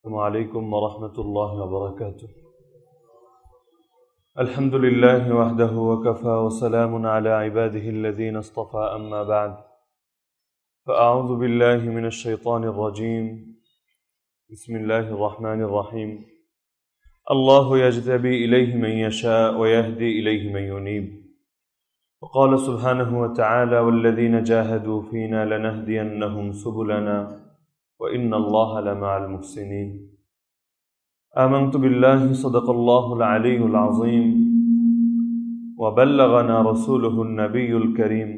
السلام عليكم ورحمة الله وبركاته. الحمد لله وحده وكفى وسلام على عباده الذين اصطفى أما بعد. فأعوذ بالله من الشيطان الرجيم. بسم الله الرحمن الرحيم. الله يجتبي إليه من يشاء ويهدي إليه من ينيب. وقال سبحانه وتعالى والذين جاهدوا فينا لنهدينهم سبلنا وإن الله لمع المحسنين آمنت بالله صدق الله العلي العظيم وبلغنا رسوله النبي الكريم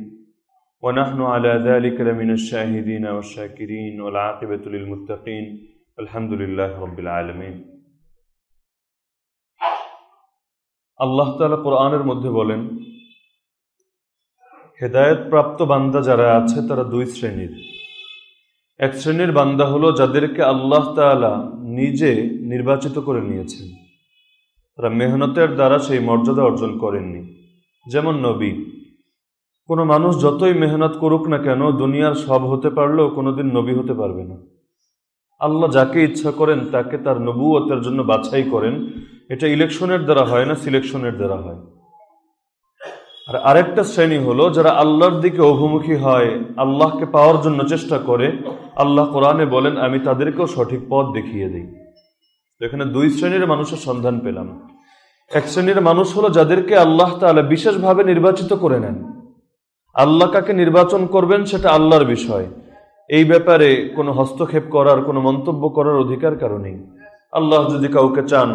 ونحن على ذلك لمن الشاهدين والشاكرين والعاقبة للمتقين الحمد لله رب العالمين আল্লাহ তালা কোরআনের মধ্যে বলেন হেদায়ত প্রাপ্ত বান্দা যারা আছে তারা দুই শ্রেণীর এক শ্রেণির বান্দা হলো যাদেরকে আল্লাহ তালা নিজে নির্বাচিত করে নিয়েছেন। তারা মেহনতের দ্বারা সেই মর্যাদা অর্জন করেননি। যেমন নবী, কোনো মানুষ যতই মেহনত করুক না কেন, দুনিয়ার সব হতে পারলেও কোনোদিন নবী হতে পারবে না। আল্লাহ যাকে ইচ্ছা করেন, তাকে তার নবুয়তের জন্য বাছাই করেন। এটা ইলেকশনের দ্বারা হয় না, সিলেকশনের দ্বারা হয়। আর আরেকটা শ্রেণি হলো যারা আল্লাহর দিকে অভিমুখী হয়, আল্লাহকে পাওয়ার জন্য চেষ্টা করে, আল্লাহ কোরআনে বলেন, আমি তাদেরকেও সঠিক পথ দেখিয়ে দিই। এখানে দুই শ্রেণির মানুষের সন্ধান পেলাম। এক শ্রেণির মানুষ হলো যাদেরকে আল্লাহ তাহলে বিশেষভাবে নির্বাচিত করে নেন। আল্লাহ কাকে নির্বাচন করবেন সেটা আল্লাহর বিষয়। এই ব্যাপারে কোনো হস্তক্ষেপ করার, কোনো মন্তব্য করার অধিকার কারণেই আল্লাহ যদি কাউকে চান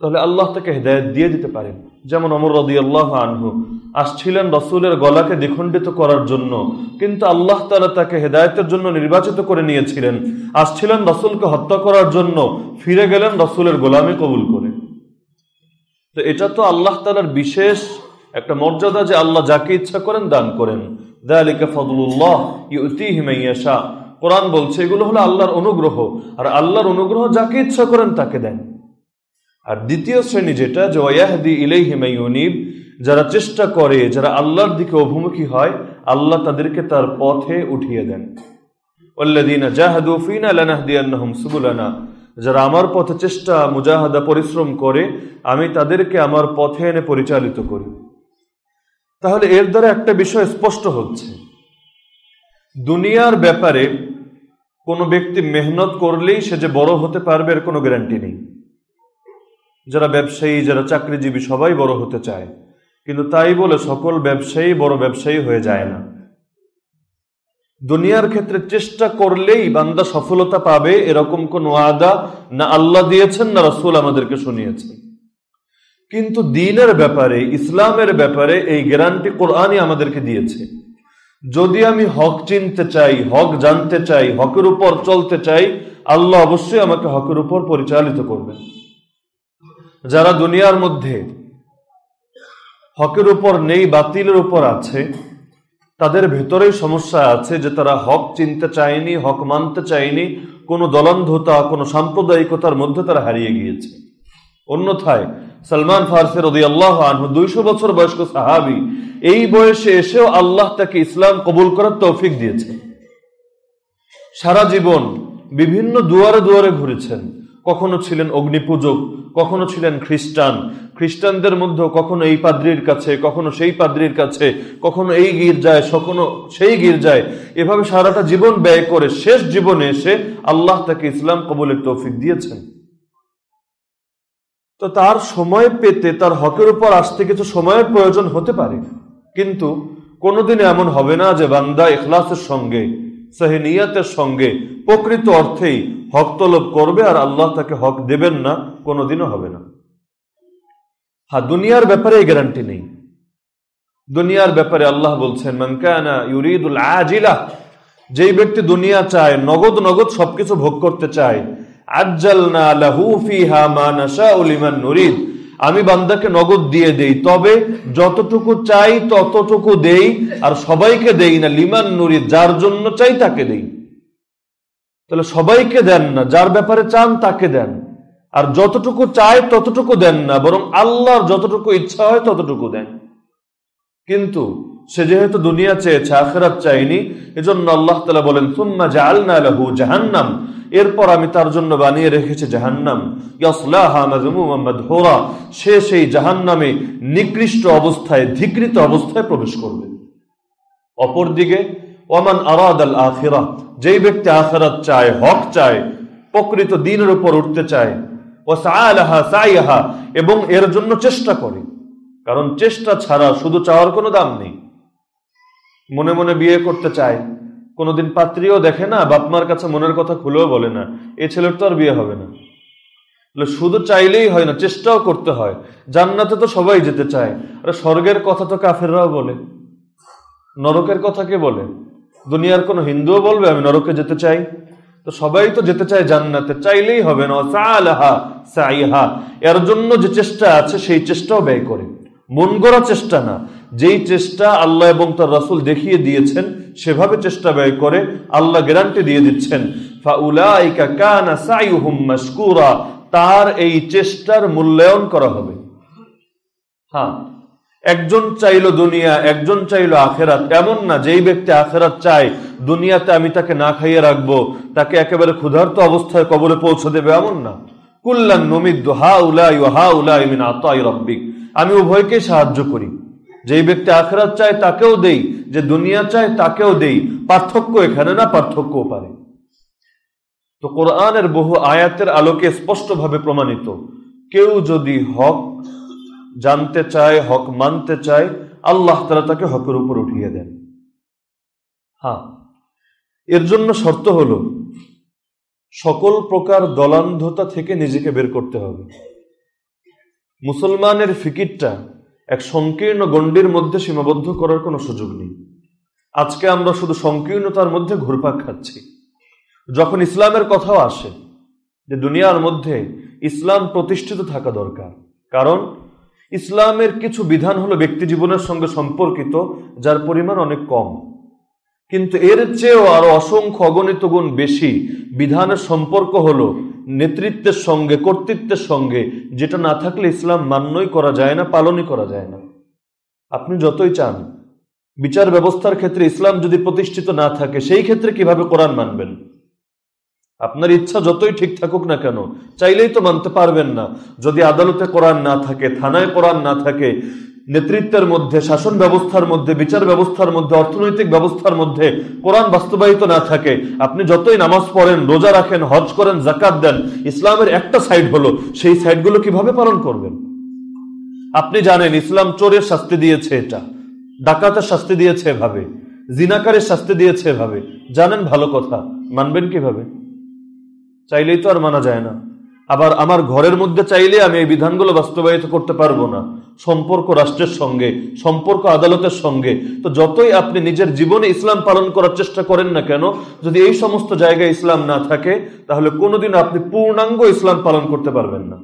তাহলে আল্লাহ তাকে হেদায়ত দিয়ে দিতে পারেন যেমন অমর রদি আল্লাহ আনহু আসছিলেন রসুলের গলাকে দ্বিখণ্ডিত করার জন্য, কিন্তু আল্লাহ তালা তাকে হেদায়তের জন্য নির্বাচিত করে নিয়েছিলেন। আসছিলেন রসুলকে হত্যা করার জন্য, ফিরে গেলেন রসুলের গোলামি কবুল করে। তো এটা তো আল্লাহ তালার বিশেষ একটা মর্যাদা যে আল্লাহ যাকে ইচ্ছা করেন দান করেন। দালিকা ফদলুল্লাহ ইউতিহিমাইয়াশা কোরআন বলছে, এগুলো হলো আল্লাহর অনুগ্রহ, আর আল্লাহর অনুগ্রহ যাকে ইচ্ছা করেন তাকে দেন। আর দ্বিতীয় শ্রেণি যেটা, যে ওয়াহদি ইলাইহিমাইউনিব যারা চেষ্টা করে, যারা আল্লাহর দিকে অভিমুখী হয়, আল্লাহ তাদেরকে তার পথে উঠিয়ে দেন। ওল্লাদিনা জাহাদু ফিনা লানাহদিয়ান্নাহুম সুবুলানা, যারা আমার পথে চেষ্টা, মুজাহাদা, পরিশ্রম করে, আমি তাদেরকে আমার পথে এনে পরিচালিত করি। তাহলে এর দ্বারা একটা বিষয় স্পষ্ট হচ্ছে। দুনিয়ার ব্যাপারে কোনো ব্যক্তি মেহনত করলেই সে যে বড় হতে পারবে এর কোনো গ্যারান্টি নেই। যারা ব্যবসায়ী, যারা চাকরিজীবী, সবাই বড় হতে চায়। কিন্তু তাই বলে সকল ব্যবসায়ী বড় ব্যবসায়ী হয়ে যায় না। দুনিয়ার ক্ষেত্রে চেষ্টা করলেই বান্দা সফলতা পাবে এরকম কোন আদা না আল্লাহ দিয়েছেন, না রসুল আমাদেরকে শুনিয়েছেন। কিন্তু দিনের ব্যাপারে, ইসলামের ব্যাপারে এই গ্যারান্টি কোরআনই আমাদেরকে দিয়েছে। যদি আমি হক চিনতে চাই, হক জানতে চাই, হকের উপর চলতে চাই, আল্লাহ অবশ্যই আমাকে হকের উপর পরিচালিত করবেন। যারা দুনিয়ার মধ্যে হকের উপর নেই, বাতিলের উপর আছে, তাদের ভেতরেই সমস্যা আছে যে তারা হক চিনতে চায়নি, হক মানতে চায়নি, কোনো দলন্ধতা, কোনো সাম্প্রদায়িকতার মধ্যে তারা হারিয়ে গিয়েছে। অন্যথায় সালমান ফারসের আল্লাহ আনহু দুইশো বছর বয়স্ক সাহাবি এই বয়সে এসেও আল্লাহ তাকে ইসলাম কবুল করার তৌফিক দিয়েছে সারা জীবন বিভিন্ন দুয়ারে দুয়ারে ঘুরেছেন। কখনো ছিলেন অগ্নিপূজক, কখনো ছিলেন খ্রিস্টান। খ্রিস্টানদের মধ্যে কখনো এই পাদ্রির কাছে, কখনো সেই পাদ্রির কাছে, কখনো এই গির্জায়, কখনো সেই গির্জায়। এভাবে সারাটা জীবন ব্যয় করে শেষ জীবনে এসে আল্লাহ তাকে ইসলাম কবুলের তৌফিক দিয়েছেন। তো তার সময় পেতে তার হকের উপর আসতে কিছু সময়ের প্রয়োজন হতে পারে। কিন্তু কোনোদিন এমন হবে না যে বান্দা ইখলাসের সঙ্গে সাহিনিয়াতের সঙ্গে প্রকৃত অর্থেই হক তলব করবে আর আল্লাহ তাকে হক দেবেন না, কোনোদিনও হবে না। হ্যাঁ দুনিয়ার ব্যাপারে এই গ্যারান্টি নেই। দুনিয়ার ব্যাপারে আল্লাহ বলছেন মানকানা ইউরিদুল আজিলা যেই ব্যক্তি দুনিয়া চায়, নগদ নগদ সবকিছু ভোগ করতে চায়, আজ্জালনা লাহু ফিহা মা নাশাউ লিমান নুরিদ আমি বান্দাকে নগদ দিয়ে দেই, তবে যতটুকু চাই ততটুকু দেই, আর সবাইকে দেই না, লিমান নুরি, যার জন্য চাই তাকে দেই। তাহলে সবাইকে দেন না, যার ব্যাপারে চান তাকে দেন। আর যতটুকু চায় ততটুকু দেন না, বরং আল্লাহর যতটুকু ইচ্ছা হয় ততটুকু দেন। কিন্তু সে যেহেতু দুনিয়া চেয়েছে, আখেরাত চাইনি, এজন্য আল্লাহ তালা বলেন, সুম্মা জাআলনা লাহু জাহান্নাম। এরপর আমি তার জন্য বানিয়ে রেখেছি জাহান্নাম। সে সেই জাহান্নামে নিকৃষ্ট অবস্থায়, ধিকৃত অবস্থায় প্রবেশ করবে। অপরদিকে ওমান আরাদ আল আখিরা। যেই ব্যক্তি আখেরাত চায়, হক চায়, প্রকৃত দিনের উপর উঠতে চায় ও সায়ালাহা সাইয়াহা এবং এর জন্য চেষ্টা করে। কারণ চেষ্টা ছাড়া শুধু চাওয়ার কোনো দাম নেই। মনে মনে বিয়ে করতে চায়। কোনোদিন পাত্রীও দেখে না বাপমার কাছে মনের কথা খুলেও বলে না। এ ছেলের তো আর বিয়ে হবে না। শুধু চাইলেই হয় না, চেষ্টাও করতে হয়। জান্নাতে তো সবাই যেতে চায়। আর, স্বর্গের কথা তো কাফেররাও বলে। নরকের কথা কে বলে? দুনিয়ার কোনো হিন্দুও বলবে, আমি নরকে যেতে চাই। তো সবাই তো যেতে চায় জান্নাতে, চাইলেই হবে না। এর জন্য যে চেষ্টা আছে, সেই চেষ্টাও ব্যয় করে। মন গড়া চেষ্টা না। যেই চেষ্টা আল্লাহ এবং তার রাসূল দেখিয়ে দিয়েছেন, সেভাবে চেষ্টা ব্যয় করে আল্লাহ গ্যারান্টি দিয়ে দিচ্ছেন তার এই চেষ্টার মূল্যায়ন করা হবে। হ্যাঁ একজন চাইলো দুনিয়া, একজন চাইলো আখেরাত, এমন না যেই ব্যক্তি আখেরাত চায়, দুনিয়াতে আমি তাকে না খাইয়ে রাখব, তাকে একেবারে ক্ষুধার্ত অবস্থায় কবরে পৌঁছে দেবে, এমন না। কুল্লান নমিদ হা উলাই হা উলাই মিন রব্বিক, আমি উভয়কে সাহায্য করি। যেই ব্যক্তি আখেরাত চায় তাকেও দেই, যে দুনিয়া চায় তাকেও দেই। পার্থক্য এখানে না, পার্থক্যও পারে। তো কোরআনের বহু আয়াতের আলোকে স্পষ্টভাবে প্রমাণিত। কেউ যদি হক জানতে চায়, হক মানতে চায়, আল্লাহ তারা তাকে হকের উপর উঠিয়ে দেন। হ্যাঁ এর জন্য শর্ত হলো, সকল প্রকার দলান্ধতা থেকে নিজেকে বের করতে হবে। মুসলমানের ফিকিরটা এক সংকীর্ণ গণ্ডির মধ্যে সীমাবদ্ধ করার কোনো সুযোগ নেই। আজকে আমরা শুধু সংকীর্ণতার মধ্যে ঘুরপাক খাচ্ছি। যখন ইসলামের কথাও আসে যে দুনিয়ার মধ্যে ইসলাম প্রতিষ্ঠিত থাকা দরকার, কারণ ইসলামের কিছু বিধান হলো ব্যক্তি জীবনের সঙ্গে সম্পর্কিত, যার পরিমাণ অনেক কম। কিন্তু এর চেয়েও আরও অসংখ্য অগণিত গুণ বেশি বিধানের সম্পর্ক হলো নেতৃত্বের সঙ্গে, কর্তৃত্বের সঙ্গে, যেটা না থাকলে ইসলাম মান্যই করা যায় না, পালনই করা যায় না। আপনি যতই চান, বিচার ব্যবস্থার ক্ষেত্রে ইসলাম যদি প্রতিষ্ঠিত না থাকে, সেই ক্ষেত্রে কীভাবে কোরআন মানবেন? আপনার ইচ্ছা যতই ঠিক থাকুক না কেন, চাইলেই তো মানতে পারবেন না। যদি আদালতে কোরআন না থাকে, থানায় কোরআন না থাকে নেতৃত্বের মধ্যে, শাসন ব্যবস্থার মধ্যে, বিচার ব্যবস্থার মধ্যে, অর্থনৈতিক ব্যবস্থার মধ্যে কোরআন বাস্তবায়িত না থাকে, আপনি যতই নামাজ পড়েন, রোজা রাখেন, হজ করেন জাকাত দেন, ইসলামের একটা সাইড হলো, সেই সাইডগুলো কীভাবে পালন করবেন? আপনি জানেন, ইসলাম চোরের শাস্তি দিয়েছে এটা, ডাকাতের শাস্তি দিয়েছে এভাবে, জিনাকারের শাস্তি দিয়েছে এভাবে। জানেন ভালো কথা, মানবেন কীভাবে? চাইলেই তো আর মানা যায় না। আবার আমার ঘরের মধ্যে চাইলে আমি এই বিধানগুলো বাস্তবায়িত করতে পারব না। সম্পর্ক রাষ্ট্রের সঙ্গে, সম্পর্ক আদালতের সঙ্গে। তো যতই আপনি নিজের জীবনে ইসলাম পালন করার চেষ্টা করেন না কেন, যদি এই সমস্ত জায়গায় ইসলাম না থাকে, তাহলে কোনোদিন আপনি পূর্ণাঙ্গ ইসলাম পালন করতে পারবেন না।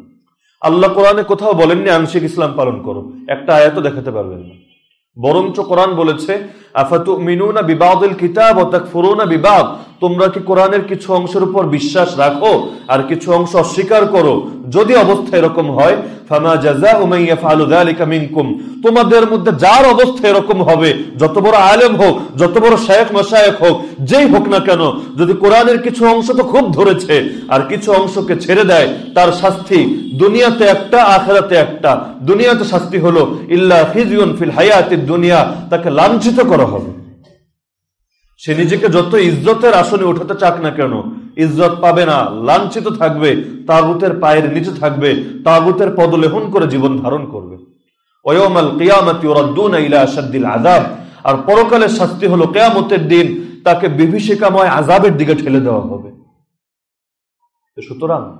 আল্লাহ কোরআনে কোথাও বলেননি আংশিক ইসলাম পালন করো। একটা আয়াতও দেখাতে পারবেন না। বরঞ্চ কোরআন বলেছে আফাতু মিনুনা বিবাদুল কিতাব ও বিবাদ? তোমরা কি কোরআনের কিছু অংশের উপর বিশ্বাস রাখো আর কিছু অংশ অস্বীকার করো? যদি অবস্থা এরকম হয়, ফামা জাযাউ মান ইয়াফআলু যালিকা মিনকুম। তোমাদের মধ্যে যার অবস্থা এরকম হবে, যত বড় আলেম হোক, যত বড় শেখ মাশায়েখ হোক, যেই হোক না কেন, যদি কোরআনের কিছু অংশ তো খুব ধরেছে আর কিছু অংশকে ছেড়ে দেয়, তার শাস্তি দুনিয়াতে একটা, আখেরাতে একটা। দুনিয়াতে শাস্তি হলো, ইল্লা খিজিউন ফিল হায়াতিদ দুনিয়া, তাকে লাঞ্ছিত করা হবে। সে নিজেকে যত ইজ্জতের আসনে উঠাতে চাক না কেন, ইজ্জত পাবে না, লাঞ্ছিত থাকবে, তাগুতের পায়ের নিচে থাকবে, তাগুতের পদলেহন করে জীবন ধারণ করবে। আযাব। আর পরকালের শাস্তি হলো কিয়ামতের দিন, তাকে বিভীষিকাময় আযাবের দিকে ঠেলে দেওয়া হবে। সুতরাং,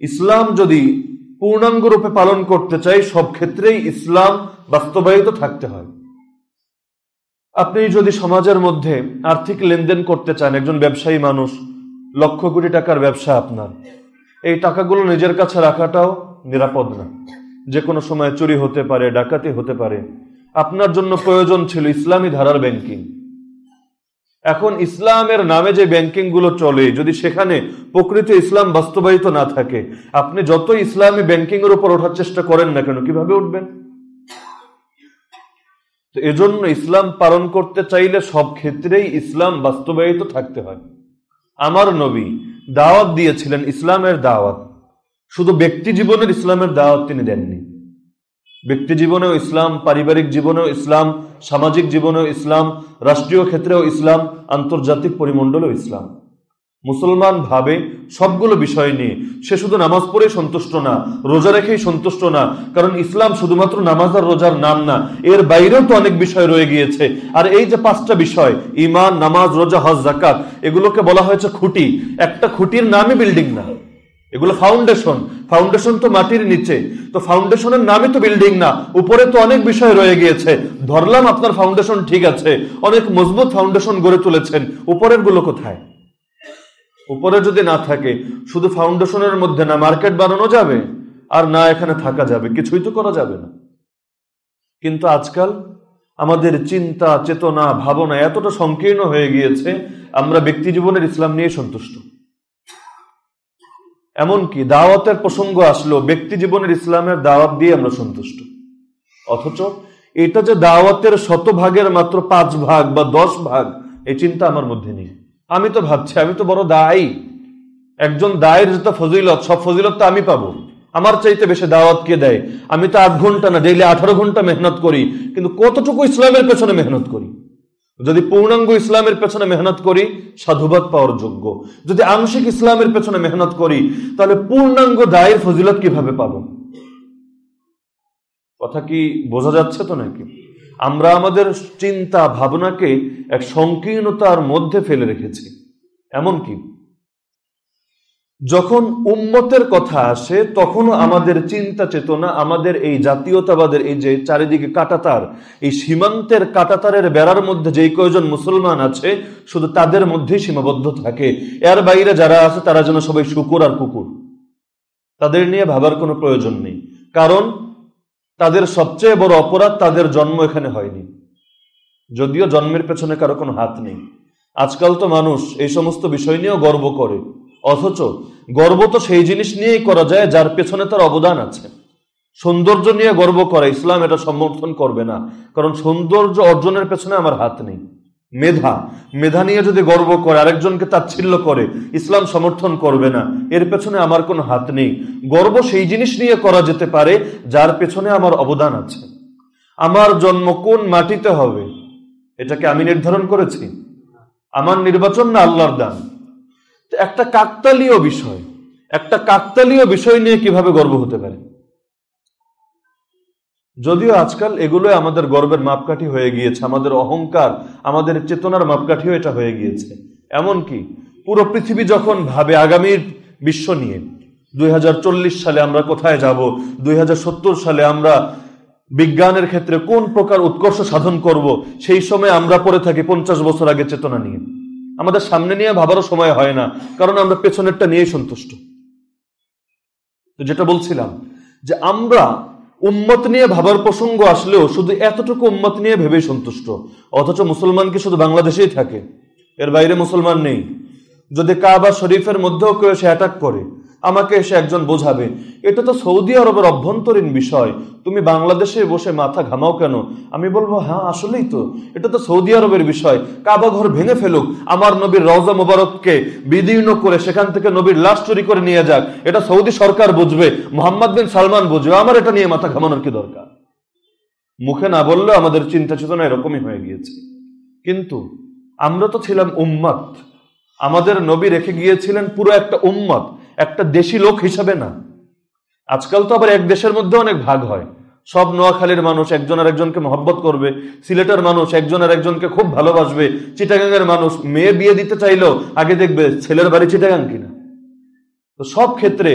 ইসলাম যদি পূর্ণাঙ্গ রূপে পালন করতে চাই সব ক্ষেত্রেই ইসলাম বাস্তবায়িত থাকতে হয়। আপনি যদি সমাজের মধ্যে আর্থিক লেনদেন করতে চান, একজন ব্যবসায়ী মানুষ, লক্ষ কোটি টাকার ব্যবসা আপনার। এই টাকাগুলো নিজের কাছে রাখাটাও নিরাপদ না। যে কোনো সময় চুরি হতে পারে, ডাকাতি হতে পারে। আপনার জন্য প্রয়োজন ছিল ইসলামী ধারার ব্যাংকিং। এখন ইসলামের নামে যে ব্যাংকিংগুলো চলে, যদি সেখানে প্রকৃত ইসলাম বাস্তবায়িত না থাকে, আপনি যত ইসলামী ব্যাংকিং এর উপর ওঠার চেষ্টা করেন না কেন, কীভাবে উঠবেন? তো এজন্য ইসলাম পালন করতে চাইলে সব ক্ষেত্রেই ইসলাম বাস্তবায়িত থাকতে হয়। আমার নবী দাওয়াত দিয়েছিলেন ইসলামের দাওয়াত। শুধু ব্যক্তি জীবনের ইসলামের দাওয়াত তিনি দেননি। ব্যক্তি জীবনেও ইসলাম, পারিবারিক জীবনেও ইসলাম, সামাজিক জীবনেও ইসলাম, রাষ্ট্রীয় ক্ষেত্রেও ইসলাম, আন্তর্জাতিক পরিমণ্ডলেও ইসলাম। মুসলমান ভাবে সবগুলো বিষয় নিয়ে। সে শুধু নামাজ পড়েই সন্তুষ্ট না, রোজা রেখেই সন্তুষ্ট না। কারণ ইসলাম শুধুমাত্র নামাজ আর রোজার নাম না, এর বাইরেও তো অনেক বিষয় রয়ে গিয়েছে। আর এই যে পাঁচটা বিষয় ইমান নামাজ, রোজা, হজ জাকাত এগুলোকে বলা হয়েছে খুঁটি। একটা খুঁটির নামই বিল্ডিং না। এগুলো ফাউন্ডেশন। ফাউন্ডেশন তো মাটির নিচে। তো ফাউন্ডেশনের নামই তো বিল্ডিং না। উপরে তো অনেক বিষয় রয়ে গিয়েছে। ধরলাম আপনার ফাউন্ডেশন ঠিক আছে। অনেক মজবুত ফাউন্ডেশন গড়ে তুলেছেন। উপরেরগুলো কোথায়? উপরে যদি না থাকে, শুধু ফাউন্ডেশনের মধ্যে না মার্কেট বানানো যাবে, আর না এখানে থাকা যাবে, কিছুই তো করা যাবে না। কিন্তু আজকাল আমাদের চিন্তা, চেতনা, ভাবনা এতটা সংকীর্ণ হয়ে গিয়েছে, আমরা ব্যক্তি জীবনের ইসলাম নিয়ে সন্তুষ্ট। এমনকি দাওয়াতের প্রসঙ্গ আসলো, ব্যক্তি জীবনের ইসলামের দাওয়াত দিয়ে আমরা সন্তুষ্ট। অথচ এটা যে দাওয়াতের শতভাগের মাত্র পাঁচ ভাগ বা দশ ভাগ, এই চিন্তা আমার মধ্যে নেই। আমি তো ভাবছি, আমি তো বড় দায়ী। একজন দায়ের যত ফজিলত, সব ফজিলত তো আমি পাবো। আমার চাইতে বেশি দাওয়াত কে দেয়? আমি তো আট ঘণ্টা না, ডেইলি আঠারো ঘণ্টা মেহনত করি, কিন্তু কতটুকু ইসলামের পেছনে মেহনত করি? যদি পূর্ণাঙ্গ ইসলামের পেছনে মেহনত করি, সাধুবাদ পাওয়ার যোগ্য। যদি আংশিক ইসলামের পেছনে মেহনত করি, তাহলে পূর্ণাঙ্গ দায়ের ফজিলত কীভাবে পাব? কথা কি বোঝা যাচ্ছে তো নাকি? আমরা আমাদের চিন্তা ভাবনাকে এক সংকীর্ণতার মধ্যে ফেলে রেখেছি। এমন কি যখন উম্মতের কথা আসে, তখনও আমাদের চিন্তা চেতনা, আমাদের এই জাতীয়তাবাদের এই যে চারিদিকে কাটাতার, এই সীমান্তের কাটাতারের বেড়ার মধ্যে যেই কয়জন মুসলমান আছে, শুধু তাদের মধ্যেই সীমাবদ্ধ থাকে। এর বাইরে যারা আছে, তারা যেন সবাই শুকুর আর কুকুর। তাদের নিয়ে ভাবার কোনো প্রয়োজন নেই। কারণ তাদের সবচেয়ে বড় অপরাধ তাদের জন্ম এখানে হয়নি। যদিও জন্মের পেছনে কারও কোনো হাত নেই। আজকাল তো মানুষ এই সমস্ত বিষয় নিয়েও গর্ব করে। অথচ গর্ব তো সেই জিনিস নিয়েই করা যায় যার পেছনে তার অবদান আছে। সৌন্দর্য নিয়ে গর্ব করা, ইসলাম এটা সমর্থন করবে না। কারণ সৌন্দর্য অর্জনের পেছনে আমার হাত নেই। মেধা। মেধা নিয়ে যদি গর্ব করে, আরেকজনকে তাচ্ছিল্য করে, ইসলাম সমর্থন করবে না, এর পেছনে আমার কোনো হাত নেই। গর্ব সেই জিনিস নিয়ে করা যেতে পারে, যার পেছনে আমার অবদান আছে। আমার জন্ম কোন মাটিতে হবে, এটাকে আমি নির্ধারণ করেছি। আমার নির্বাচন না আল্লাহর দান। একটা কাকতালীয় বিষয়, একটা কাকতালীয় বিষয় নিয়ে কীভাবে গর্ব হতে পারে? যদিও আজকাল এগুলোই আমাদের গর্বের মাপকাঠি হয়ে গিয়েছে, আমাদের অহংকার, আমাদের চেতনার মাপকাঠিও এটা হয়ে গিয়েছে। এমন কি পুরো পৃথিবী যখন ভাবে আগামীর বিশ্ব নিয়ে, দুই হাজার চল্লিশ সালে আমরা কোথায় যাব, দুই হাজার সত্তর সালে আমরা বিজ্ঞানের ক্ষেত্রে কোন প্রকার উৎকর্ষ সাধন করব, সেই সময় আমরা পড়ে থাকি পঞ্চাশ বছর আগে চেতনা নিয়ে। আমাদের সামনে নিয়ে ভাবারও সময় হয় না, কারণ আমরা পেছনেরটা নিয়েই সন্তুষ্ট। যেটা বলছিলাম, যে আমরা উম্মত নিয়ে ভাবার প্রসঙ্গ আসলেও শুধু এতটুকু উম্মত নিয়ে ভেবেই সন্তুষ্ট। অথচ মুসলমান কি শুধু বাংলাদেশেই থাকে? এর বাইরে মুসলমান নেই। যদি কাবা শরীফের মধ্যেও কেউ সে অ্যাটাক করে আমাকে এসে একজন বোঝাবে। এটা তো সৌদি আরবের অভ্যন্তরীণ বিষয়। তুমি বাংলাদেশে বসে মাথা ঘামাও কেন? আমি বলব হ্যাঁ আসলেই তো। এটা তো সৌদি আরবের বিষয়। কাবা ঘর ভেঙে ফেলুক। আমার নবীর রওজা মোবারককে বিদীর্ণ করে সেখান থেকে নবীর লাশ চুরি করে নিয়ে যাক। এটা সৌদি সরকার বুঝবে, মোহাম্মদ বিন সালমান বুঝবে। আমার এটা নিয়ে মাথা ঘামানোর কি দরকার? মুখে না বললেও আমাদের চিন্তা চেতনা এরকমই হয়ে গিয়েছে। কিন্তু আমরা তো ছিলাম উম্মাদ। আমাদের নবী রেখে গিয়েছিলেন পুরো একটা উম্মত একটা দেশি লোক হিসাবে না। আজকাল তো আবার এক দেশের মধ্যে অনেক ভাগ হয়। সব নোয়াখালীর মানুষ একজন আর একজনকে মহব্বত করবে, সিলেটের মানুষ একজন আর একজনকে খুব ভালোবাসবে চিটাগাঙ্গের মানুষ মেয়ে বিয়ে দিতে চাইলেও আগে দেখবে ছেলের বাড়ি চিটাগাং কিনা। তো সব ক্ষেত্রে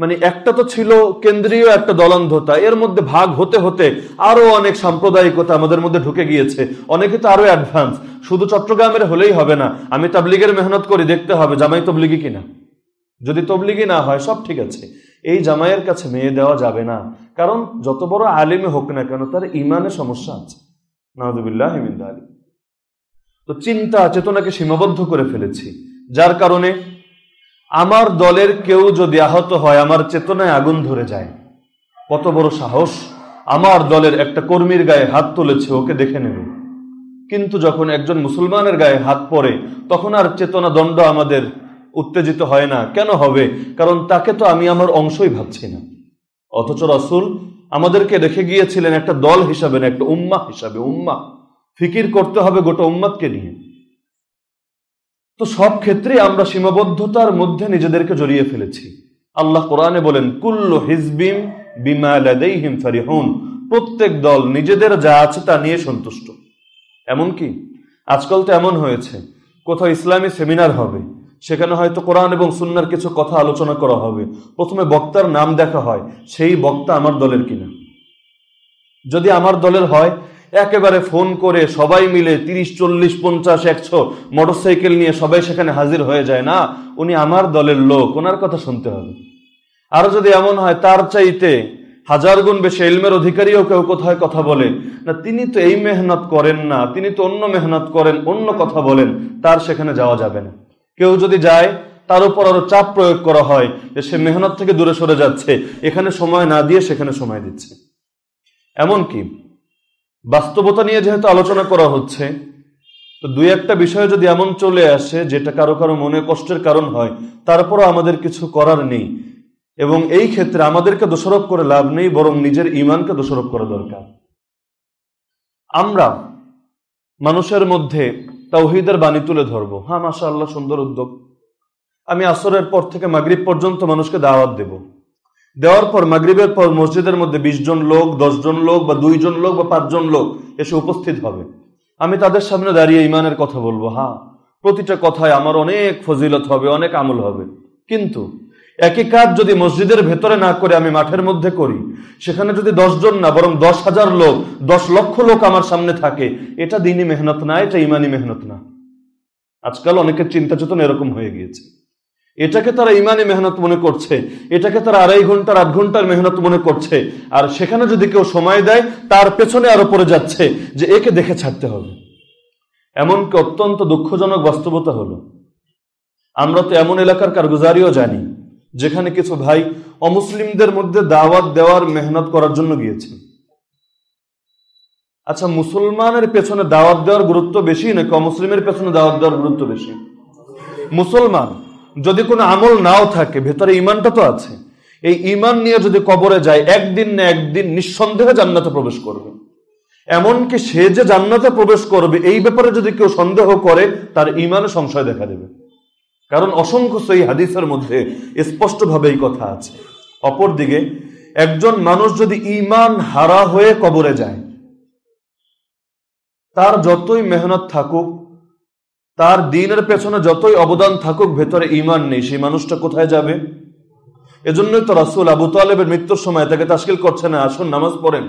মানে একটা তো ছিল কেন্দ্রীয়, একটা দলান্ধতা, এর মধ্যে ভাগ হতে হতে আরও অনেক সাম্প্রদায়িকতা আমাদের মধ্যে ঢুকে গিয়েছে। অনেকে তো আরও অ্যাডভান্স, শুধু চট্টগ্রামের হলেই হবে না, আমি তাবলিগের মেহনত করি, দেখতে হবে জামাই তবলিগি কিনা। যদি তবলিগি না হয়, সব ঠিক আছে। এই জামাইয়ের কাছে মেয়ে দেওয়া যাবে না। কারণ যত বড় আলিমে হোক না কেন, তার ইমানের সমস্যা আছে। নাহদুবিল্লাহ আলী তো চিন্তা, চেতনাকে সীমাবদ্ধ করে ফেলেছি। যার কারণে আমার দলের কেউ যদি আহত হয়, আমার চেতনায় আগুন ধরে যায়। কত বড় সাহস। আমার দলের একটা কর্মীর গায়ে হাত তুলেছে, ওকে দেখে নেবে। কিন্তু যখন একজন মুসলমানের গায়ে হাত পড়ে, তখন আর চেতনা দণ্ড আমাদের উত্তেজিত হয় না। কেন হবে? কারণ তাকে তো আমি আমার অংশই ভাবছি না। অথচ রসুল আমাদেরকে রেখে গিয়েছিলেন একটা দল হিসাবে না, একটা উম্মা হিসাবে। উম্মা ফিকির করতে হবে গোটা উম্মাদকে নিয়ে। তো সব ক্ষেত্রে আমরা সীমাবদ্ধতার মধ্যে নিজেদেরকে জড়িয়ে ফেলেছি। আল্লাহ কোরআনে বলেন, কুল্লু হিজবিম বিমা লাদাইহিম ফারিহুন। প্রত্যেক দল নিজেদের যা আছে তা নিয়ে সন্তুষ্ট। এমনকি আজকাল তো এমন হয়েছে, কোথাও ইসলামী সেমিনার হবে সেখানে হয়তো কোরআন এবং সুন্নার কিছু কথা আলোচনা করা হবে। প্রথমে বক্তার নাম দেখা হয়, সেই বক্তা আমার দলের কিনা। যদি আমার দলের হয়, একেবারে ফোন করে সবাই মিলে তিরিশ, চল্লিশ, পঞ্চাশ, একশো মোটরসাইকেল নিয়ে সবাই সেখানে হাজির হয়ে যায়, না, উনি আমার দলের লোক, ওনার কথা শুনতে হবে। আরও যদি এমন হয়, তার চাইতে হাজার গুণ বেশি এলমের অধিকারীও কেউ কোথায় কথা বলে? না, তিনি তো এই মেহনত করেন না, তিনি তো অন্য মেহনত করেন, অন্য কথা বলেন, তার সেখানে যাওয়া যাবে না। কেউ যদি যায়, তার উপর আরও চাপ প্রয়োগ করা হয় যে সে মেহনত থেকে দূরে সরে যাচ্ছে। এখানে সময় না দিয়ে সেখানে সময় দিচ্ছে। এমনকি বাস্তবতা নিয়ে যেহেতু আলোচনা করা হচ্ছে, তো দুই একটা বিষয় যদি এমন চলে আসে যেটা কারও কারও মনে কষ্টের কারণ হয়, তারপরও আমাদের কিছু করার নেই। এবং এই ক্ষেত্রে আমাদেরকে দোষারোপ করে লাভ নেই, বরং নিজের ইমানকে দোষারোপ করা দরকার। আমরা মানুষের মধ্যে তাওহিদের বাণী তুলে ধরবো। হ্যাঁ মাসা আল্লাহ সুন্দর উদ্যোগ। আমি আসরের পর থেকে মাগরিব পর্যন্ত মানুষকে দাওয়াত দেব। দেওয়ার পর, মাগরিবের পর মসজিদের মধ্যে বিশ জন লোক জন লোক বা দুইজন লোক বা পাঁচজন লোক এসে উপস্থিত হবে। আমি তাদের সামনে দাঁড়িয়ে ইমানের কথা বলব। হ্যাঁ প্রতিটা কথায় আমার অনেক ফজিলত হবে, অনেক আমল হবে। কিন্তু একই কাজ যদি মসজিদের ভেতরে না করে আমি মাঠের মধ্যে করি, সেখানে যদি জন না, বরং দশ হাজার লোক, দশ লক্ষ লোক আমার সামনে থাকে, এটা দিনই মেহনত না, এটা ইমানি মেহনত না। আজকাল অনেকের চিন্তা চেতন এরকম হয়ে গিয়েছে। এটাকে তারা ইমানি মেহনত মনে করছে, এটাকে তারা আড়াই ঘণ্টার, আধ ঘণ্টার মেহনত মনে করছে, আর সেখানে যদি কেউ সময় দেয়, তার পেছনে আরও পড়ে যাচ্ছে যে একে দেখে ছাড়তে হবে। এমনকি অত্যন্ত দুঃখজনক বাস্তবতা হলো, আমরা তো এমন এলাকার কারগুজারিও জানি যেখানে কিছু ভাই অমুসলিমদের মধ্যে দাওয়াত দেওয়ার মেহনত করার জন্য গিয়েছে আচ্ছা মুসলমানের পেছনে দাওয়াত দেওয়ার গুরুত্ব বেশি নাকি অমুসলিমের পেছনে দাওয়াত দেওয়ার গুরুত্ব বেশি? মুসলমান, যদি কোনো আমল নাও থাকে, ভেতরে ইমানটা তো আছে, এই ইমান নিয়ে যদি কবরে যায়, একদিন না একদিন নিঃসন্দেহে জান্নাতে প্রবেশ করবে। এমনকি সে যে জান্নাতে প্রবেশ করবে, এই ব্যাপারে যদি কেউ সন্দেহ করে, তার ইমানে সংশয় দেখা দেবে। কারণ অসংখ্য সেই হাদিসের মধ্যে স্পষ্টভাবে এই কথা আছে। অপরদিকে, একজন মানুষ যদি ইমান হারা হয়ে কবরে যায়, তার যতই মেহনত থাকুক, তার দিনের পেছনে যতই অবদান থাকুক, ভেতরে ইমান নেই। সেই মানুষটা কোথায় যাবে? এজন্যই তো রাসুল আবু তালেবের মৃত্যুর সময় তাকে তাস্কিল করছে না আসুন নামাজ পড়েন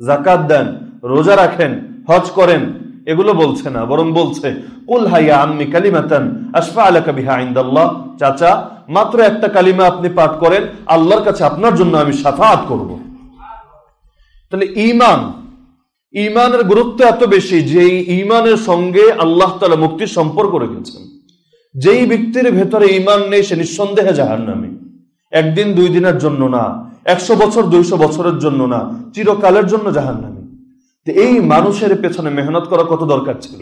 জাকাত দেন, রোজা রাখেন, হজ করেন এগুলো বলছে না, বরং বলছে, কুল হাইয়া আম্মি কালিমাতান আশফা আলাকা বিহা ইনদাল্লাহ। চাচা, মাত্র একটা কালিমা আপনি পাঠ করেন, আল্লাহর কাছে আপনার জন্য আমি সাফাত করব। তাহলে ইমান ইমানের গুরুত্ব এত বেশি যে ইমানের সঙ্গে আল্লাহ তালা মুক্তির সম্পর্ক রেখেছেন। যেই ব্যক্তির ভেতরে ইমান নেই, সে নিঃসন্দেহে জাহার নামে একদিন দুই দিনের জন্য না, একশো বছর দুইশো বছরের জন্য না, চিরকালের জন্য জাহান নামে এই মানুষের পেছনে মেহনত করা কত দরকার ছিল?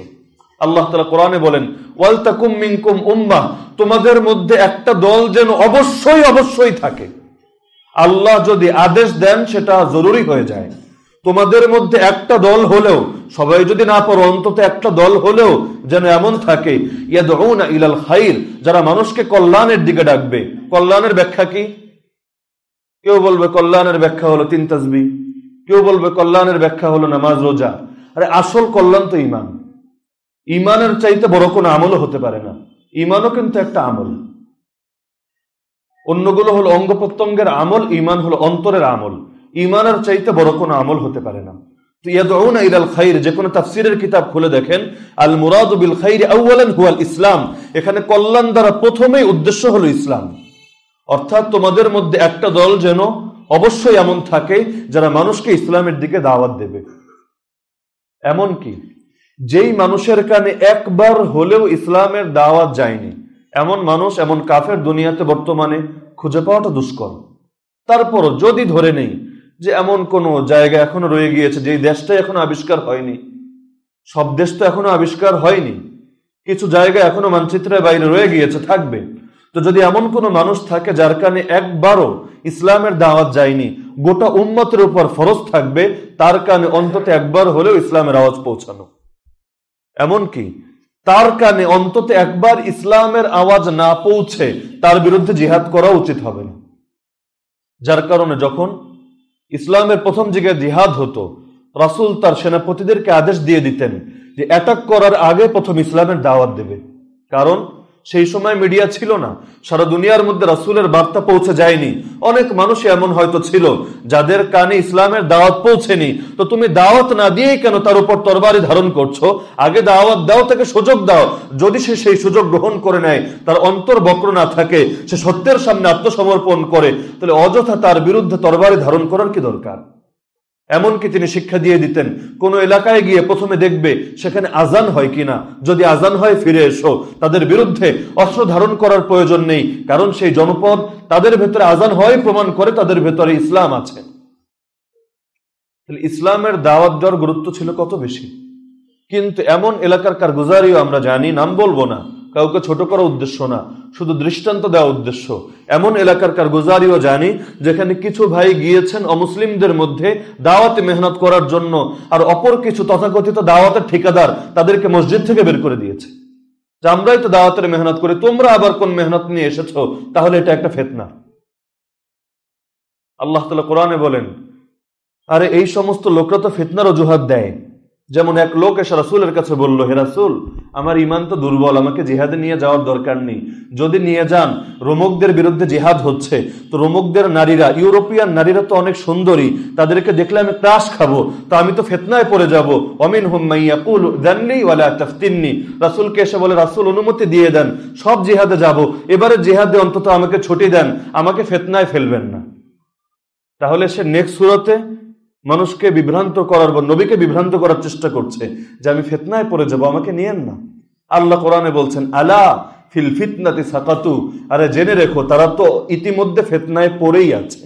আল্লাহ তালা কোরআনে বলেন, ওয়ালতাকুম মিনকুম উম্মা তোমাদের মধ্যে একটা দল যেন অবশ্যই অবশ্যই থাকে। আল্লাহ যদি আদেশ দেন, সেটা জরুরি হয়ে যায়। তোমাদের মধ্যে একটা দল হলেও, সবাই যদি না পারো, অন্তত একটা দল হলেও যেন এমন থাকে ইলাল খাইর যারা মানুষকে কল্যাণের দিকে ডাকবে। কল্যাণের ব্যাখ্যা কি? কেউ বলবে, কল্যাণের ব্যাখ্যা হলো তিন তাজবি কেউ বলবে কল্যাণের ব্যাখ্যা হলো নামাজ, রোজা। আরে আসল কল্যাণ তো ইমান ইমানের চাইতে বড় কোনো আমলও হতে পারে না। ইমানও কিন্তু একটা আমল। অন্যগুলো হলো অঙ্গ প্রত্যঙ্গের আমল ইমান হলো অন্তরের আমল। ইমানের চাইতে বড় কোনো আমল হতে পারে না। যে কোনো তাফসিরের কিতাব খুলে দেখেন। আল মুরাদ বিল খাইর ইসলাম। এখানে কল্যাণ দ্বারা প্রথমেই উদ্দেশ্য হলো ইসলাম। অর্থাৎ তোমাদের মধ্যে একটা দল যেন অবশ্যই এমন থাকে যারা মানুষকে ইসলামের দিকে দাওয়াত দেবে। এমন কি যেই মানুষের কানে একবার হলেও ইসলামের দাওয়াত যায়নি, এমন মানুষ, এমন কাফের দুনিয়াতে বর্তমানে খুঁজে পাওয়াটা দুষ্কর। তারপর যদি ধরে নেই যে এমন কোন জায়গা এখনও রয়ে গিয়েছে যে দেশটা এখনও আবিষ্কার হয়নি, সব দেশ তো এখনও আবিষ্কার হয়নি, কিছু জায়গা এখনও মানচিত্রের বাইরে রয়ে গিয়েছে, থাকবে। তো যদি এমন কোনো মানুষ থাকে যার কারণে একবারও ইসলামের দাওয়াত যায়নি, গোটা উম্মতের উপর ফরজ থাকবে, তার কানে অন্তত একবার হলেও ইসলামের আওয়াজ পৌঁছানো। এমনকি তার কানে অন্তত একবার ইসলামের আওয়াজ না পৌঁছে তার বিরুদ্ধে জিহাদ করা উচিত হবে না। যার কারণে যখন ইসলামের প্রথম জায়গায় জিহাদ হতো, রাসুল তার সেনাপতিদেরকে আদেশ দিয়ে দিতেন যে, অ্যাটাক করার আগে প্রথম ইসলামের দাওয়াত দেবে। কারণ সেই সময় মিডিয়া ছিল না। সারা দুনিয়ার মধ্যে রাসুলের বার্তা পৌঁছে যায়নি। অনেক মানুষ এমন হয়তো ছিল, যাদের কানে ইসলামের দাওয়াত পৌঁছেনি। তো তুমি দাওয়াত না দিয়েই কেন তার উপর তরবারি ধারণ করছ? আগে দাওয়াত দাও, তাকে সুযোগ দাও। যদি সে সেই সুযোগ গ্রহণ করে নেয়, তার অন্তর বক্র না থাকে, সে সত্যের সামনে আত্মসমর্পণ করে, তাহলে অযথা তার বিরুদ্ধে তরবারি ধারণ করার কি দরকার? এমনকি তিনি শিক্ষা দিয়ে দিতেন, কোন এলাকায় গিয়ে প্রথমে দেখবে সেখানে আজান হয় কিনা। যদি আজান হয়, ফিরে এসো। তাদের বিরুদ্ধে অস্ত্র ধারণ করার প্রয়োজন নেই, কারণ সেই জনপদ তাদের ভেতরে আজান হয় প্রমাণ করে তাদের ভেতরে ইসলাম আছে। ইসলামের দাওয়াত দেওয়ার গুরুত্ব ছিল কত বেশি? কিন্তু এমন এলাকার কারগুজারিও আমরা জানি, নাম বলব না। কাউকে ছোট করার উদ্দেশ্য না, শুধু দৃষ্টান্ত দেওয়া উদ্দেশ্য। এমন এলাকার কারগুজারিও জানি, যেখানে কিছু ভাই গিয়েছেন অমুসলিমদের মধ্যে দাওয়াতে মেহনত করার জন্য, আর অপর কিছু তথাকথিত দাওয়াতের ঠিকাদার তাদেরকে মসজিদ থেকে বের করে দিয়েছে। যে আমরাই তো দাওয়াতের মেহনত করি, তোমরা আবার কোন মেহনত নিয়ে এসেছ? তাহলে এটা একটা ফেতনা। আল্লাহ তালা কোরআনে বলেন, আরে এই সমস্ত লোকরা তো ফেতনার অজুহাত দেয়। যেমন এক লোক এসে রাসুলের কাছে বলল, হে রাসুল, আমার ইমান তো দুর্বল, আমাকে জিহাদে নিয়ে যাওয়ার দরকার নেই। যদি নিয়ে যান, রোমকদের বিরুদ্ধে জিহাদ হচ্ছে। তো রোমকদের নারীরা, ইউরোপিয়ান নারীরা তো অনেক সুন্দরী, তাদেরকে দেখলে আমি ক্রাশ খাব, তা আমি তো ফেতনায় পড়ে যাব। অমিন হুম্মাইয়াকুল জাননি ওয়ালা তাফতিননি। রাসুলকে এসে বলে, রাসুল, অনুমতি দিয়ে দেন, সব জিহাদে যাব। এবারে জিহাদে অন্তত আমাকে ছুটি দেন, আমাকে ফেতনায় ফেলবেন না। তাহলে সে নেক্সট সুরতে মানুষকে বিভ্রান্ত করার বা নবীকে বিভ্রান্ত করার চেষ্টা করছে যে আমি ফেতনায় পড়ে যাব, আমাকে নিয়েন না। আল্লাহ কোরআনে বলছেন, আলা ফিল ফিতনাতি সাকাতু আরে জেনে রেখো, তারা তো ইতিমধ্যে ফেতনায় পড়েই আছে।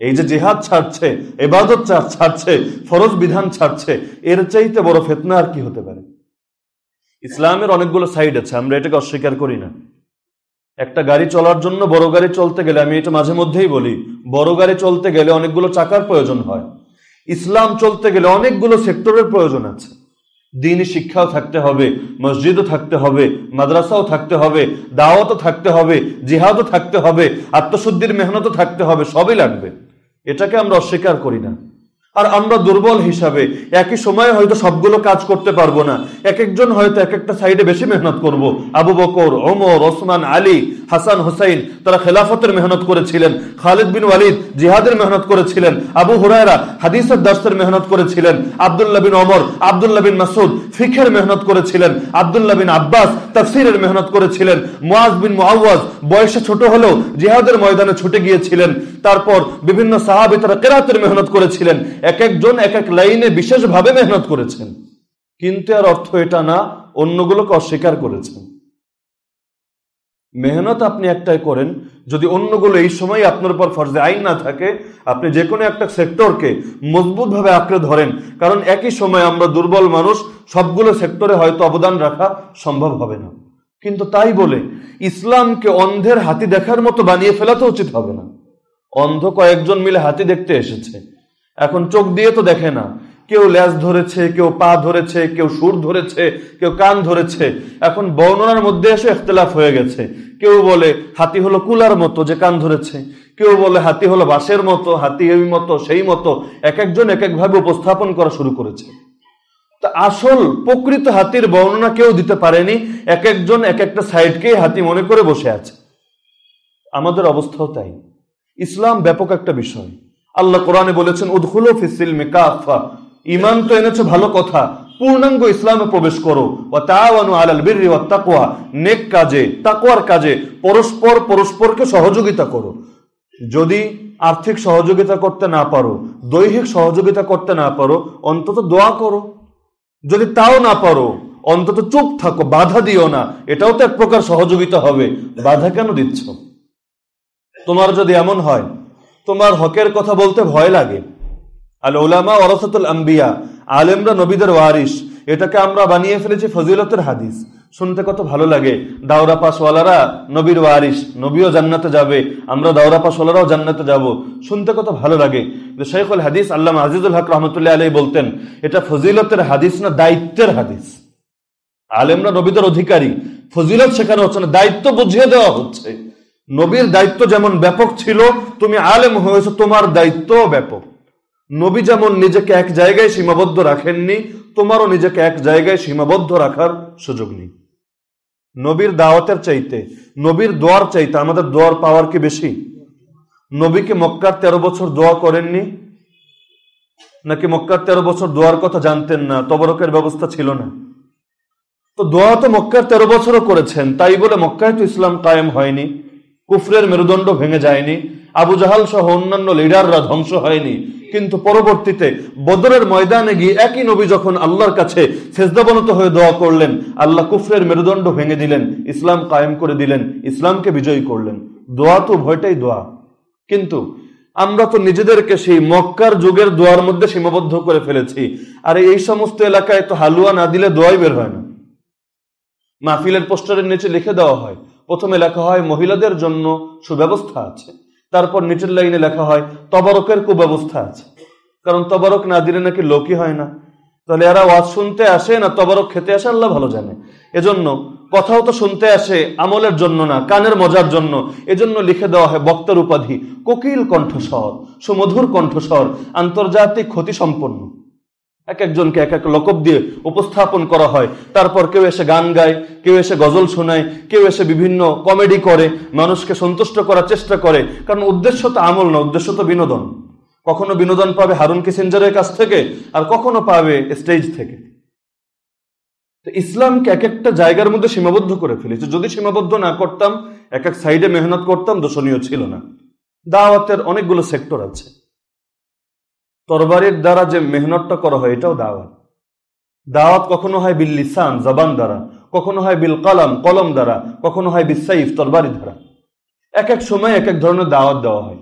এই যে জেহাদ ছাড়ছে এবাদত ছাড়ছে, ফরজ বিধান ছাড়ছে, এর চাইতে বড় ফেতনা আর কি হতে পারে? ইসলামের অনেকগুলো সাইড আছে, আমরা এটাকে অস্বীকার করি না। একটা গাড়ি চলার জন্য বড় গাড়ি চলতে গেলে, আমি এটা মাঝে মধ্যেই বলি, বড় গাড়ি চলতে গেলে অনেকগুলো চাকার প্রয়োজন হয়। ইসলাম চলতে গেলে অনেকগুলো সেক্টরের প্রয়োজন আছে। দিনই শিক্ষাও থাকতে হবে, মসজিদও থাকতে হবে, মাদ্রাসাও থাকতে হবে, দাওয়াতও থাকতে হবে, জিহাদও থাকতে হবে, আত্মশুদ্ধির মেহনতও থাকতে হবে, সবই লাগবে। এটাকে আমরা অস্বীকার করি না। আর আমরা দুর্বল হিসাবে, একই সময়ে হয়তো সবগুলো কাজ করতে পারব না। এক একজন হয়তো এক একটা সাইডে বেশি মেহনত করব। আবু বকর, ওমর, ওসমান, আলী, হাসান, হুসাইন, তারা খেলাফতের মেহনত করেছিলেন। খালিদ বিন ওয়ালিদ জিহাদের মেহনত করেছিলেন। আবু হুরায়রা হাদিসের দাসের মেহনত করেছিলেন। আবদুল্লাহ বিন ওমর, আবদুল্লাহ বিন মাসুদ ফিখের মেহনত করেছিলেন। আবদুল্লাহ বিন আব্বাস তফসিরের মেহনত করেছিলেন। মুয়াজ বিন মুআওয়াজ বয়সে ছোট হলেও জিহাদের ময়দানে ছুটে গিয়েছিলেন। তারপর বিভিন্ন সাহাবি তারা কেরাতের মেহনত করেছিলেন। এক একজন এক এক লাইনে বিশেষভাবে মেহনত করেছেন। কিন্তু আর অর্থ এটা না, অন্যগুলোকে অস্বীকার করেছেন। মেহনত আপনি একটাই করেন, যদি অন্যগুলো এই সময় আপনার উপর ফর্জে আইন না থাকে, আপনি যে কোনো একটা সেক্টরকে মজবুতভাবে আঁকড়ে ধরেন। কারণ একই সময় আমরা দুর্বল মানুষ, সবগুলো সেক্টরে হয়তো অবদান রাখা সম্ভব হবে না। কিন্তু তাই বলে, ইসলামকে অন্ধের হাতি দেখার মতো বানিয়ে ফেলা তো উচিত হবে না। অন্ধ কয়েকজন মিলে হাতি দেখতে এসেছে। এখন চোখ দিয়ে তো দেখে না। কেউ ল্যাজ ধরেছে, কেউ পা ধরেছে, কেউ সুর ধরেছে, কেউ কান ধরেছে। এখন বর্ণনার মধ্যে এসে ইখতলাফ হয়ে গেছে। কেউ বলে, হাতি হলো কুলার মতো যে কান ধরেছে। কেউ বলে, হাতি হলো বাঁশের মতো, হাতি এই মতো, সেই মতো। এক একজন এক একভাবে উপস্থাপন করা শুরু করেছে। তা আসল প্রকৃত হাতির বর্ণনা কেউ দিতে পারেনি। এক একজন এক একটা সাইডকেই হাতি মনে করে বসে আছে। আমাদের অবস্থাও তাই। ইসলাম ব্যাপক একটা বিষয়। আল্লাহ কোরআনে বলেছেন উদ্হুল ফিসিল মেকাফা ইমান তো এনেছো, ভালো কথা। পূর্ণাঙ্গ ইসলামে প্রবেশ করো। নেক কাজে, তাকওয়ার কাজে পরস্পর পরস্পরকে সহযোগিতা করো। যদি আর্থিক সহযোগিতা করতে না পারো, দৈহিক সহযোগিতা করতে না পারো, অন্তত দোয়া করো। যদি তাও না পারো, অন্তত চুপ থাকো, বাধা দিও না। এটাও তো এক প্রকার সহযোগিতা হবে। বাধা কেন দিচ্ছ? তোমার যদি এমন হয় তোমার হকের কথা বলতে ভয় লাগে। আল ওলামা ওরসাতুল আম্বিয়া, আলেমরা নবীদের ওয়ারিস এটাকে আমরা বানিয়ে ফেলেছি ফজিলতের হাদিস। শুনতে কত ভালো লাগে। দাওরা পাশওয়ালারা নবীর ওয়ারিস নবীও জান্নাতে যাবে। আমরা দাওরা পাশওয়ালারাও জান্নাতে যাব। শুনতে কত ভালো লাগে। শেখুল হাদিস আল্লাহ আজিজুল হক রহমতুল্লাহ আলাই বলতেন, এটা ফজিলতের হাদিস না দায়িত্বের হাদিস? আলেমরা নবীদের অধিকারী। ফজিলত সেখানে হচ্ছে না দায়িত্ব বুঝিয়ে দেওয়া হচ্ছে। নবীর দায়িত্ব যেমন ব্যাপক ছিল, তুমি আলেম হয়েছ, তোমার দায়িত্ব ব্যাপক। নবী যেমন নিজেকে এক জায়গায় সীমাবদ্ধ রাখেননি, তোমারও নিজেকে এক জায়গায় সীমাবদ্ধ রাখার সুযোগ নেই। নবীর দাওয়াতের চাইতে, নবীর দোয়ার চাইতে আমাদের দোয়ার পাওয়ার কি বেশি? নবীকে মক্কার তেরো বছর দোয়া করেননি? নাকি মক্কার তেরো বছর দোয়ার কথা জানতেন না, তবরকের ব্যবস্থা ছিল না? তো দোয়া তো মক্কার তেরো বছরও করেছেন, তাই বলে মক্কায় তো ইসলাম কায়েম হয়নি। কুফরের মেরুদণ্ড ভেঙে যায়নি। আবু জাহাল সহ অন্যান্য লিডাররা ধ্বংস হয়নি। কিন্তু পরবর্তীতে বদরের ময়দানে গিয়ে একই নবী যখন আল্লাহর কাছে সেজদাবনত হয়ে দোয়া করলেন, আল্লাহ কুফরের মেরুদণ্ড ভেঙে দিলেন, ইসলাম কায়েম করে দিলেন, ইসলামকে বিজয়ী করলেন। দোয়া তো ভয়টাই দোয়া। কিন্তু আমরা তো নিজেদেরকে সেই মক্কার যুগের দোয়ার মধ্যে সীমাবদ্ধ করে ফেলেছি। আর এই সমস্ত এলাকায় তো হালুয়া না দিলে দোয়াই বের হয় না। মাহফিলের পোস্টারের নিচে লিখে দেওয়া হয় প্রথমে লেখা হয়, মহিলাদের জন্য সুব্যবস্থা আছে। তারপর নিচের লাইনে লেখা হয়, তবরকের কুব্যবস্থা আছে। কারণ তবরক না দিলে নাকি লোকই হয় না। তাহলে এরা ওয়াজ শুনতে আসে না তবরক খেতে আসে, আল্লাহ ভালো জানে। এজন্য কথাও তো শুনতে আসে, আমলের জন্য না, কানের মজার জন্য। এজন্য লিখে দেওয়া হয়, বক্তার উপাধি, কোকিল কণ্ঠস্বর, সুমধুর কণ্ঠস্বর, আন্তর্জাতিক ক্ষতি সম্পন্ন এক একজনকে এক এক লকব দিয়ে উপস্থাপন করা হয়। তারপর কেউ এসে গান গায়, কেউ এসে গজল শোনায়, কেউ এসে বিভিন্ন কমেডি করে, মানুষকে সন্তুষ্ট করার চেষ্টা করে। কারণ উদ্দেশ্য তো আমল না, উদ্দেশ্য তো বিনোদন। কখনো বিনোদন পাবে হারুন কিসেঞ্জারের কাছ থেকে, আর কখনো পাবে স্টেজ থেকে। ইসলামকে এক একটা জায়গার মধ্যে সীমাবদ্ধ করে ফেলেছে। যদি সীমাবদ্ধ না করতাম, এক এক সাইডে মেহনত করতাম, দোষণীয় ছিল না। দাওয়াতের অনেকগুলো সেক্টর আছে। তরবারির দ্বারা যে মেহনতটা করা হয়, এটাও দাওয়াত। দাওয়াত কখনো হয় বিল লিসান, জবান দ্বারা, কখনো হয় বিল কলম কলম দ্বারা, কখনো হয় বিসাইফ তরবারি দ্বারা। এক এক সময় এক এক ধরনের দাওয়াত দেওয়া হয়।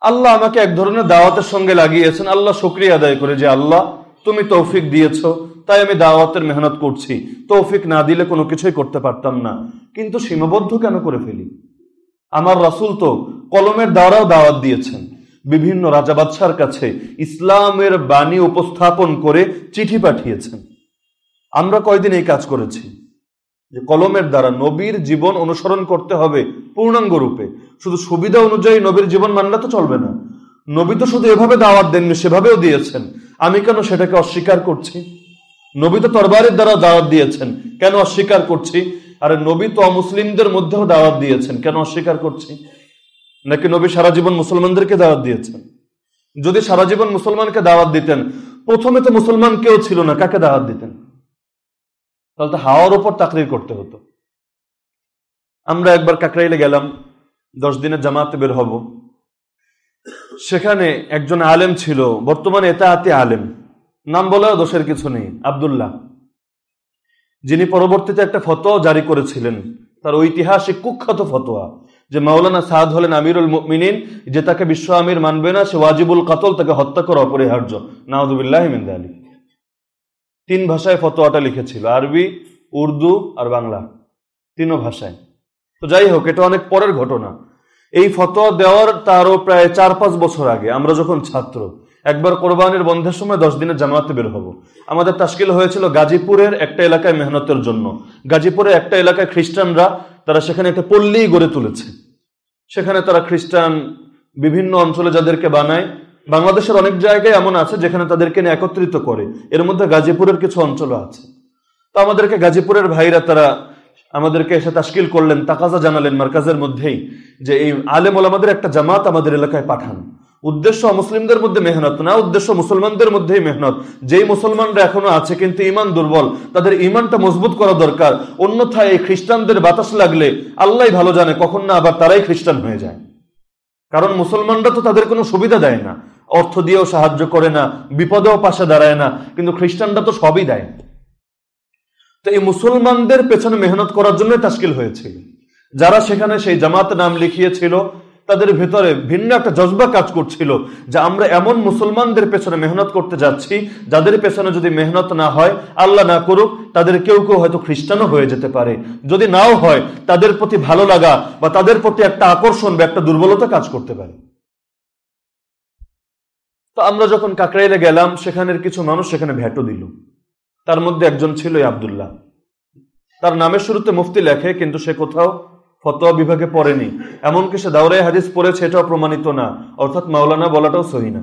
আল্লাহ আমাকে এক ধরনের দাওয়াতের সঙ্গে লাগিয়েছেন। আল্লাহ শুক্রিয়া আদায় করে যে, আল্লাহ, তুমি তৌফিক দিয়েছ, তাই আমি দাওয়াতের মেহনত করছি। তৌফিক না দিলে কোনো কিছুই করতে পারতাম না। কিন্তু সীমাবদ্ধ কেন করে ফেলি? আমার রাসুল তো কলমের দ্বারাও দাওয়াত দিয়েছেন। বিভিন্ন রাজা বাদশার কাছে ইসলামের বাণী উপস্থাপন করে চিঠি পাঠিয়েছেন। আমরা কয়দিন এই কাজ করেছি? যে কলমের দ্বারা নবীর জীবন অনুসরণ করতে হবে পূর্ণাঙ্গ রূপে। শুধু সুবিধা অনুযায়ী নবীর জীবন মানলে তো চলবে না। নবী তো শুধু এভাবে দাওয়াত দেননি, সেভাবেও দিয়েছেন। আমি কেন সেটাকে অস্বীকার করছি? নবী তো তরবারের দ্বারা দাওয়াত দিয়েছেন। কেন অস্বীকার করছি? আর নবী তো অমুসলিমদের মধ্যেও দাওয়াত দিয়েছেন। কেন অস্বীকার করছি? নাকি নবী সারা জীবন মুসলমানদেরকে দাওয়াত দিয়েছেন? যদি সারা জীবন মুসলমানকে দাওয়াত দিতেন, প্রথমে তো মুসলমান কেউ ছিল না, কাকে দাওয়াত দিতেন? তাহলে তো হাওয়ার উপর তাকরির করতে হতো। আমরা একবার কাকরাইলে গেলাম, দশ দিনের জামাতে বের হব। সেখানে একজন আলেম ছিল, বর্তমানে এটা আতি আলেম। নাম বলেও দোষের কিছু নেই, আবদুল্লাহ। যিনি পরবর্তীতে একটা ফতোয়া জারি করেছিলেন, তার ঐতিহাসিক কুখ্যাত ফতোয়া। যে মাওলানা সাদ হলেন আমিরুল মিনিন যে তাকে বিশ্ব আমির মানবে না, সে ওয়াজিবুল কাতল তাকে হত্যা করা অপরিহার্য। নাওদুবিল্লাহ মিন্দা আলী তিন ভাষায় ফতোয়াটা লিখেছিল, আরবি, উর্দু আর বাংলা। তিনও ভাষায়। তো যাই হোক, এটা অনেক পরের ঘটনা। এই ফতোয়া দেওয়ার তারও প্রায় চার পাঁচ বছর আগে, আমরা যখন ছাত্র, একবার কোরবানির বন্ধের সময় দশ দিনের জামাতে বের হব। আমাদের তাস্কিল হয়েছিল গাজীপুরের একটা এলাকায় মেহনতের জন্য। গাজীপুরের একটা এলাকায় খ্রিস্টানরা তারা সেখানে একটা পল্লী গড়ে তুলেছে। সেখানে তারা খ্রিস্টান বিভিন্ন অঞ্চলে যাদেরকে বানায়, বাংলাদেশের অনেক জায়গায় এমন আছে যেখানে তাদেরকে নিয়ে একত্রিত করে। এর মধ্যে গাজীপুরের কিছু অঞ্চলও আছে। তো আমাদেরকে গাজীপুরের ভাইরা তারা আমাদেরকে এসে তাস্কিল করলেন, তাকাজা জানালেন মার্কাজের মধ্যেই যে এই আলেম আমাদের একটা জামাত আমাদের এলাকায় পাঠান। উদ্দেশ্য মুসলিমদের মধ্যে মেহনত, না উদ্দেশ্য মুসলমানদের মধ্যেই মেহনত। যেই মুসলমানরা এখনও আছে কিন্তু ইমান দুর্বল, তাদের ইমানটা মজবুত করা দরকার। অন্যথায় এই খ্রিস্টানদের বাতাস লাগলে আল্লাহ ভালো জানে কখন না আবার তারাই খ্রিস্টান হয়ে যায়। কারণ মুসলমানরা তো তাদের কোনো সুবিধা দেয় না। অর্থ দিয়েও সাহায্য করে না, বিপদেও পাশে দাঁড়ায় না, কিন্তু খ্রিস্টানরা তো সবই দেয়। তো এই মুসলমানদের পেছনে মেহনত করার জন্য তাস্কিল হয়েছিল। যারা সেখানে সেই জামাত নাম লিখিয়েছিল তাদের ভেতরে ভিন্ন একটা জজবা কাজ করছিল যে আমরা এমন মুসলমানদের পেছনে মেহনত করতে যাচ্ছি, যাদের পেছনে যদি মেহনত না হয়, আল্লাহ না করুক, তাদের কেউ কেউ হয়তো খ্রিস্টানও হয়ে যেতে পারে। যদি নাও হয়, তাদের প্রতি ভালো লাগা বা তাদের প্রতি একটা আকর্ষণ বা একটা দুর্বলতা কাজ করতে পারে। তো আমরা যখন কাকরাইলে গেলাম, সেখানের কিছু মানুষ সেখানে ভ্যাটো দিল। তার মধ্যে একজন ছিল আবদুল্লাহ। তার নামের শুরুতে মুফতি লেখে, কিন্তু সে কোথাও ফতোয়া বিভাগে পড়েনি। এমনকি সে দাওরাই হাদিস পড়েছে, এটাও প্রমাণিত না। অর্থাৎ মাওলানা বলাটাও সহি না।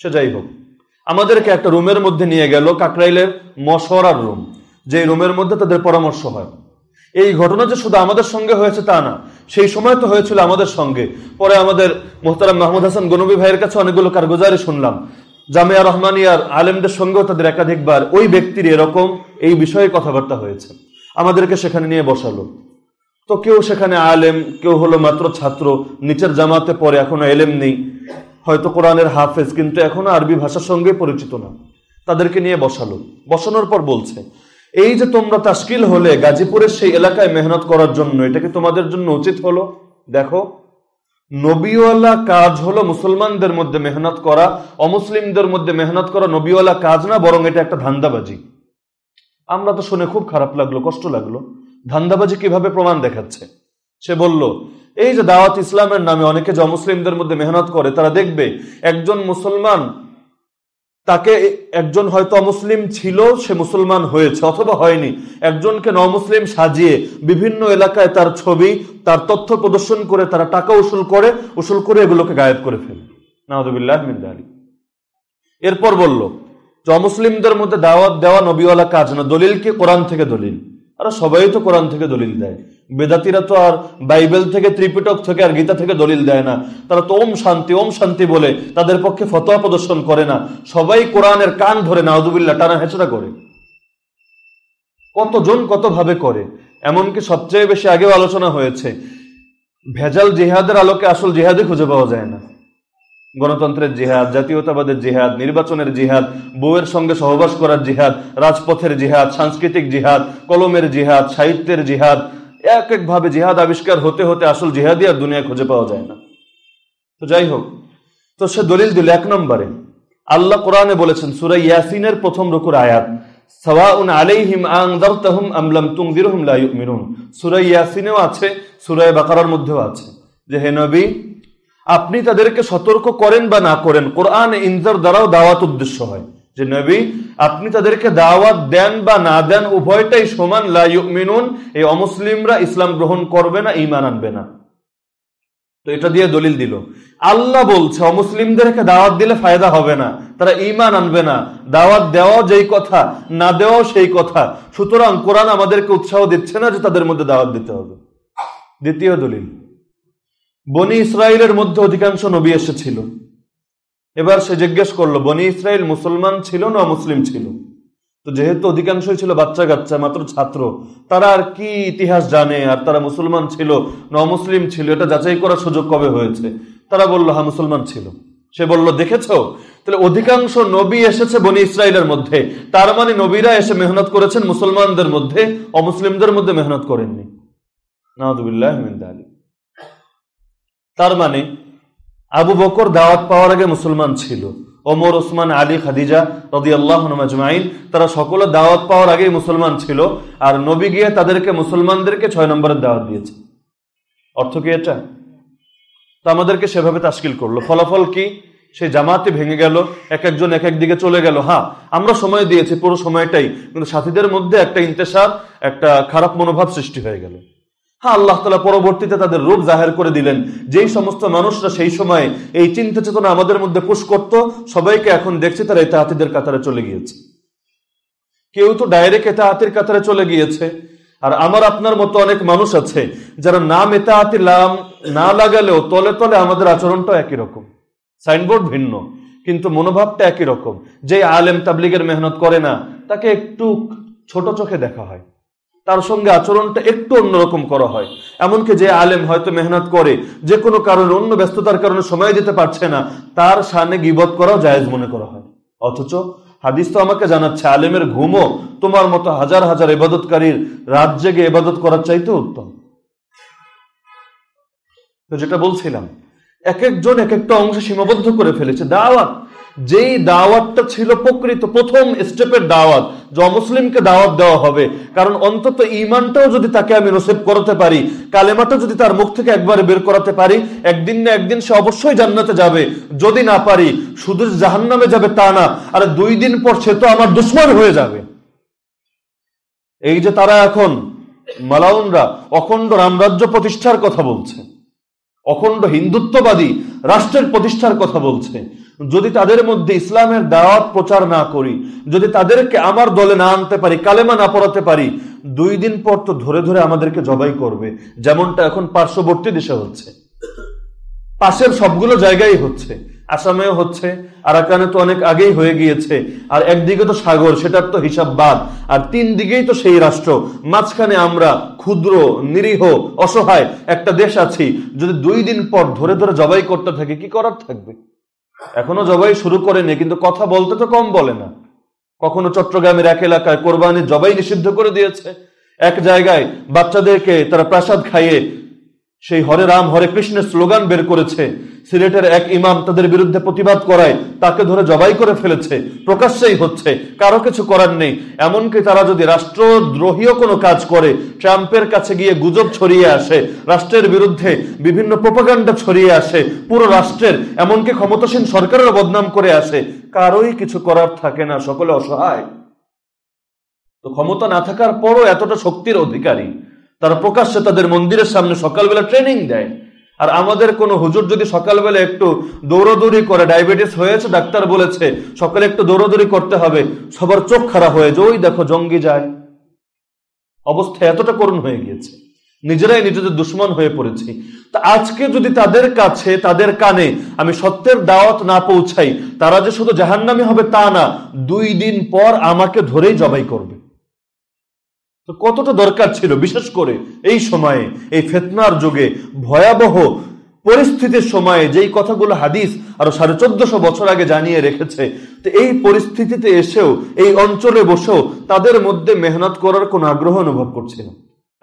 সে যাই হোক, আমাদেরকে একটা রুমের মধ্যে নিয়ে গেল কাকরাইলের মশওয়ারার রুম যে রুমের মধ্যে তাদের পরামর্শ হয়। এই ঘটনা যে শুধু আমাদের সঙ্গে হয়েছে তা না, সেই সময় তো হয়েছিল আমাদের সঙ্গে। পরে আমাদের মোহতারাম মাহমুদ হাসান গনবী ভাইয়ের কাছে অনেকগুলো কারগুজারি শুনলাম। জামিয়া রহমানিয়ার আলেমদের সঙ্গেও তাদের একাধিকবার ওই ব্যক্তির এরকম এই বিষয়ে কথাবার্তা হয়েছে। আমাদেরকে সেখানে নিয়ে বসালো। তো কেউ সেখানে আলেম, কেউ হলো মাত্র ছাত্র, নিচের জামাতে পরে এখনও এলেম নেই। হয়তো কোরআনের হাফেজ, কিন্তু এখনও আরবি ভাষার সঙ্গে পরিচিত না। তাদেরকে নিয়ে বসালো। বসানোর পর বলছে, এই যে তোমরা তাস্কিল হলে গাজীপুরের সেই এলাকায় মেহনত করার জন্য, এটা কি তোমাদের জন্য উচিত হলো? দেখো, নবীওয়ালা কাজ হলো মুসলমানদের মধ্যে মেহনত করা, অমুসলিমদের মধ্যে মেহনত করা নবীওয়ালা কাজ না, বরং এটা একটা ধান্দাবাজি। আমরা তো শুনে খুব খারাপ লাগল, কষ্ট লাগল। ধান্দাবাজি কীভাবে প্রমাণ দেখাচ্ছে? সে বলল, এই যে দাওয়াত ইসলামের নামে অনেকে যে অমুসলিমদের মধ্যে মেহনত করে, তারা দেখবে একজন মুসলমান, তাকে একজন হয়তো অমুসলিম ছিল, সে মুসলমান হয়েছে অথবা হয়নি। একজনকে নমুসলিম সাজিয়ে বিভিন্ন এলাকায় তার ছবি, তার তথ্য প্রদর্শন করে, তারা টাকা উসুল করে উসুল করে এগুলোকে গায়েব করে ফেলে। নাহদুবিল্লাহ আলী এরপর বলল যে অমুসলিমদের মধ্যে দাওয়াত দেওয়া নবীওয়ালা কাজ না, দলিল কি কোরআন থেকে দলিল? আর সবাই তো কোরআন থেকে দলিল দেয়। বেদাতিরা তো আর বাইবেল থেকে, ত্রিপিটক থেকে আর গীতা থেকে দলিল দেয় না। তারা তো ওম শান্তি ওম শান্তি বলে তাদের পক্ষে ফতোয়া প্রদর্শন করে না। সবাই কোরআনের কান ধরে না নাউদুবিল্লা টানা হেঁচড়া করে। কতজন কত ভাবে করে? এমনকি সবচেয়ে বেশি আগেও আলোচনা হয়েছে, ভেজাল জিহাদের আলোকে আসল জিহাদই খুঁজে পাওয়া যায় না। গণতন্ত্রের জিহাদ, জাতীয়তাবাদের জিহাদ, নির্বাচনের জিহাদ, বউয়ের সঙ্গে সহবাস করার জিহাদ, রাজপথের জিহাদ, সাংস্কৃতিক জিহাদ, কলমের জিহাদ, সাহিত্যের জিহাদ, এক একভাবে জিহাদ আবিষ্কার হতে হতে আসল জিহাদি আর দুনিয়া খুঁজে পাওয়া যায় না। তো যাই হোক, তো সে দলিল দিল এক নম্বরে, আল্লাহ কোরআনে বলেছেন সুরাই ইয়াসিনের প্রথম রুকুর আয়াত, সাওয়াউন ইয়াসিনেও আছে, সূরা বাকারার মধ্যেও আছে যে, হে নবী আপনি তাদেরকে সতর্ক করেন বা না করেন, কোরআন ইনজার দ্বারাও দাওয়াত উদ্দেশ্য হয়। যে নবী, আপনি তাদেরকে দাওয়াত দেন বা না দেন, উভয়টাই সমান, লা ইউমিনুন, এই অমুসলিমরা ইসলাম গ্রহণ করবে না ইমান আনবে না। তো এটা দিয়ে দলিল দিল। আল্লাহ বলছে, অমুসলিমদেরকে দাওয়াত দিলে ফায়দা হবে না, তারা ইমান আনবে না। দাওয়াত দেওয়া যেই কথা, না দেওয়াও সেই কথা। সুতরাং কোরআন আমাদেরকে উৎসাহ দিচ্ছে না যে তাদের মধ্যে দাওয়াত দিতে হবে। দ্বিতীয় দলিল। বনি ইসরায়েলের মধ্যে অধিকাংশ নবী এসেছিল। এবার সে জিজ্ঞেস করল, বনি ইসরায়েল মুসলমান ছিল না মুসলিম ছিল? তো যেহেতু অধিকাংশই ছিল বাচ্চা কাচ্চা মাত্র ছাত্র, তারা আর কি ইতিহাস জানে? আর তারা মুসলমান ছিল ন মুসলিম ছিল? এটা যাচাই করার সুযোগ কবে হয়েছে? তারা বলল হ্যাঁ মুসলমান ছিল। সে বলল, দেখেছ? তাহলে অধিকাংশ নবী এসেছে বনি ইসরায়েলের মধ্যে। তার মানে নবীরা এসে মেহনত করেছেন মুসলমানদের মধ্যে, অমুসলিমদের মধ্যে মেহনত করেননি। নাহদুবিল্লাহ আলী তার মানে আবু বকর দাওয়াত পাওয়ার আগে মুসলমান ছিল। ওমর, ওসমান, আলী, খাদিজা রদি আল্লাহ তারা সকলে দাওয়াত পাওয়ার আগেই মুসলমান ছিল, আর নবী গিয়ে তাদেরকে মুসলমানদেরকে ছয় নম্বরের দাওয়াত দিয়েছে। অর্থ কি এটা? তো আমাদেরকে সেভাবে তাস্কিল করল। ফলাফল কি? সেই জামাতে ভেঙে গেল এক একজন এক এক দিকে চলে গেল। হ্যাঁ আমরা সময় দিয়েছি, পুরো সময়টাই, কিন্তু সাথীদের মধ্যে একটা ইন্তেসার, একটা খারাপ মনোভাব সৃষ্টি হয়ে গেল। হ্যাঁ আল্লাহ তালা পরবর্তীতে তাদের রূপ জাহের করে দিলেন। যেই সমস্ত মানুষরা সেই সময় এই চিন্তা চেতনা আমাদের মধ্যে পুশ করত, সবাইকে এখন দেখছে তারা এতাহাতিদের কাতারে চলে গিয়েছে। কেউ তো ডাইরেক্ট এতাহাতির কাতারে চলে গিয়েছে। আর আমার আপনার মতো অনেক মানুষ আছে, যারা নাম এতাহাতি লাম না লাগালেও তলে তলে আমাদের আচরণটা একই রকম। সাইনবোর্ড ভিন্ন, কিন্তু মনোভাবটা একই রকম। যে আলেম তাবলিগের মেহনত করে না, তাকে একটু ছোট চোখে দেখা হয়। তার সঙ্গে আচরণটা একটু অন্যরকম করা হয়। এমনকি যে আলেম হয়তো মেহনত করে, যে কোনো কারণে, অন্য ব্যস্ততার কারণে সময় দিতে পারছে না, তার সামনে গিবত করাও জায়েজ মনে করা হয়। অথচ হাদিস তো আমাকে জানাচ্ছে, আলেমের ঘুমও তোমার মতো হাজার হাজার এবাদতকারীর রাত জেগে এবাদত করার চাইতে উত্তম। তো যেটা বলছিলাম এক একজন এক একটা অংশ সীমাবদ্ধ করে ফেলেছে, দাওয়াত। যেই দাওয়াতটা ছিল প্রকৃত প্রথম স্টেপের দাওয়াত, যে অমুসলিমকে দাওয়াত দেওয়া হবে। কারণ অন্তত ইমানটাও যদি তাকে আমি নসিব করাতে পারি, কালেমাটা যদি তার মুখ থেকে একবারে বের করাতে পারি, একদিন না একদিন সে অবশ্যই জান্নাতে যাবে। যদি না পারি শুধু জাহান্নামে যাবে তা না। আর দুই দিন পর সে তো আমার দুশ্মন হয়ে যাবে। এই যে তারা এখন, মালাউনরা, অখণ্ড রামরাজ্য প্রতিষ্ঠার কথা বলছে। অখণ্ড হিন্দুত্ববাদী রাষ্ট্রের প্রতিষ্ঠার কথা বলছে। যদি তাদের মধ্যে ইসলামের দাওয়াত প্রচার না করি, যদি তাদেরকে আমার দলে না আনতে পারি, কালেমা না পড়াতে পারি, দুই দিন পর তো ধরে ধরে আমাদেরকে জবাই করবে, যেমনটা এখন পার্শ্ববর্তী দেশে হচ্ছে। পাশের সবগুলো জায়গায় হচ্ছে। আসামেও হচ্ছে, আরাকানে তো অনেক আগেই হয়ে গিয়েছে, আর একদিকে তো সাগর, সেটার তো হিসাব বাদ, আর তিন দিকেই তো সেই রাষ্ট্র। মাঝখানে আমরা ক্ষুদ্র, নিরীহ, অসহায় একটা দেশ আছি, যদি দুই দিন পর ধরে ধরে জবাই করতে থাকে, কি করার থাকবে? এখনও জবাই শুরু করেনি, কিন্তু কথা বলতে তো কম বলে না। কখনো চট্টগ্রামের এক এলাকায় কোরবানির জবাই নিষিদ্ধ করে দিয়েছে। এক জায়গায় বাচ্চাদেরকে তারা প্রাসাদ খাইয়ে সেই হরে রাম, হরে কৃষ্ণের স্লোগান বের করেছে। সিলেটের এক ইমাম তাদের বিরুদ্ধে প্রতিবাদ করায় তাকে ধরে জবাই করে ফেলেছে। প্রকাশ্যেই হচ্ছে, কারও কিছু করার নেই। এমনকি তারা যদি রাষ্ট্রদ্রোহীও কোনো কাজ করে, ট্রাম্পের কাছে গিয়ে গুজব ছড়িয়ে আসে, রাষ্ট্রের বিরুদ্ধে বিভিন্ন প্রোপাগান্ডা ছড়িয়ে আসে, পুরো রাষ্ট্রের, এমনকি ক্ষমতাসীন সরকারেরও বদনাম করে আসে, কারোই কিছু করার থাকে না, সকলে অসহায়। তো ক্ষমতা না থাকার পরও এতটা শক্তির অধিকারী। তারা প্রকাশ্যে তাদের মন্দিরের সামনে সকালবেলা ট্রেনিং দেয়। আর আমাদের কোনো হুজুর যদি সকালবেলা একটু দৌড়দৌড়ি করে ডায়াবেটিস হয়েছে, ডাক্তার বলেছে, সকালে একটু দৌড়দৌড়ি করতে হবে, সবার চোখ খারাপ হয়ে যে ওই দেখো জঙ্গি যায়। অবস্থা এতটা করুণ হয়ে গিয়েছে। নিজেরাই নিজেদের দুশ্মন হয়ে পড়েছি। তা আজকে যদি তাদের কাছে, তাদের কানে আমি সত্যের দাওয়াত না পৌঁছাই, তারা যে শুধু জাহান্নামি হবে তা না, দুই দিন পর আমাকে ধরেই জবাই করবে। তো কতটা দরকার ছিল? বিশেষ করে এই সময়ে, এই ফেতনার যুগে, ভয়াবহ পরিস্থিতির সময়ে যেই কথাগুলো হাদিস আরও সাড়ে চোদ্দশো বছর আগে জানিয়ে রেখেছে, তো এই পরিস্থিতিতে এসেও, এই অঞ্চলে বসেও তাদের মধ্যে মেহনত করার কোনো আগ্রহ অনুভব করছিল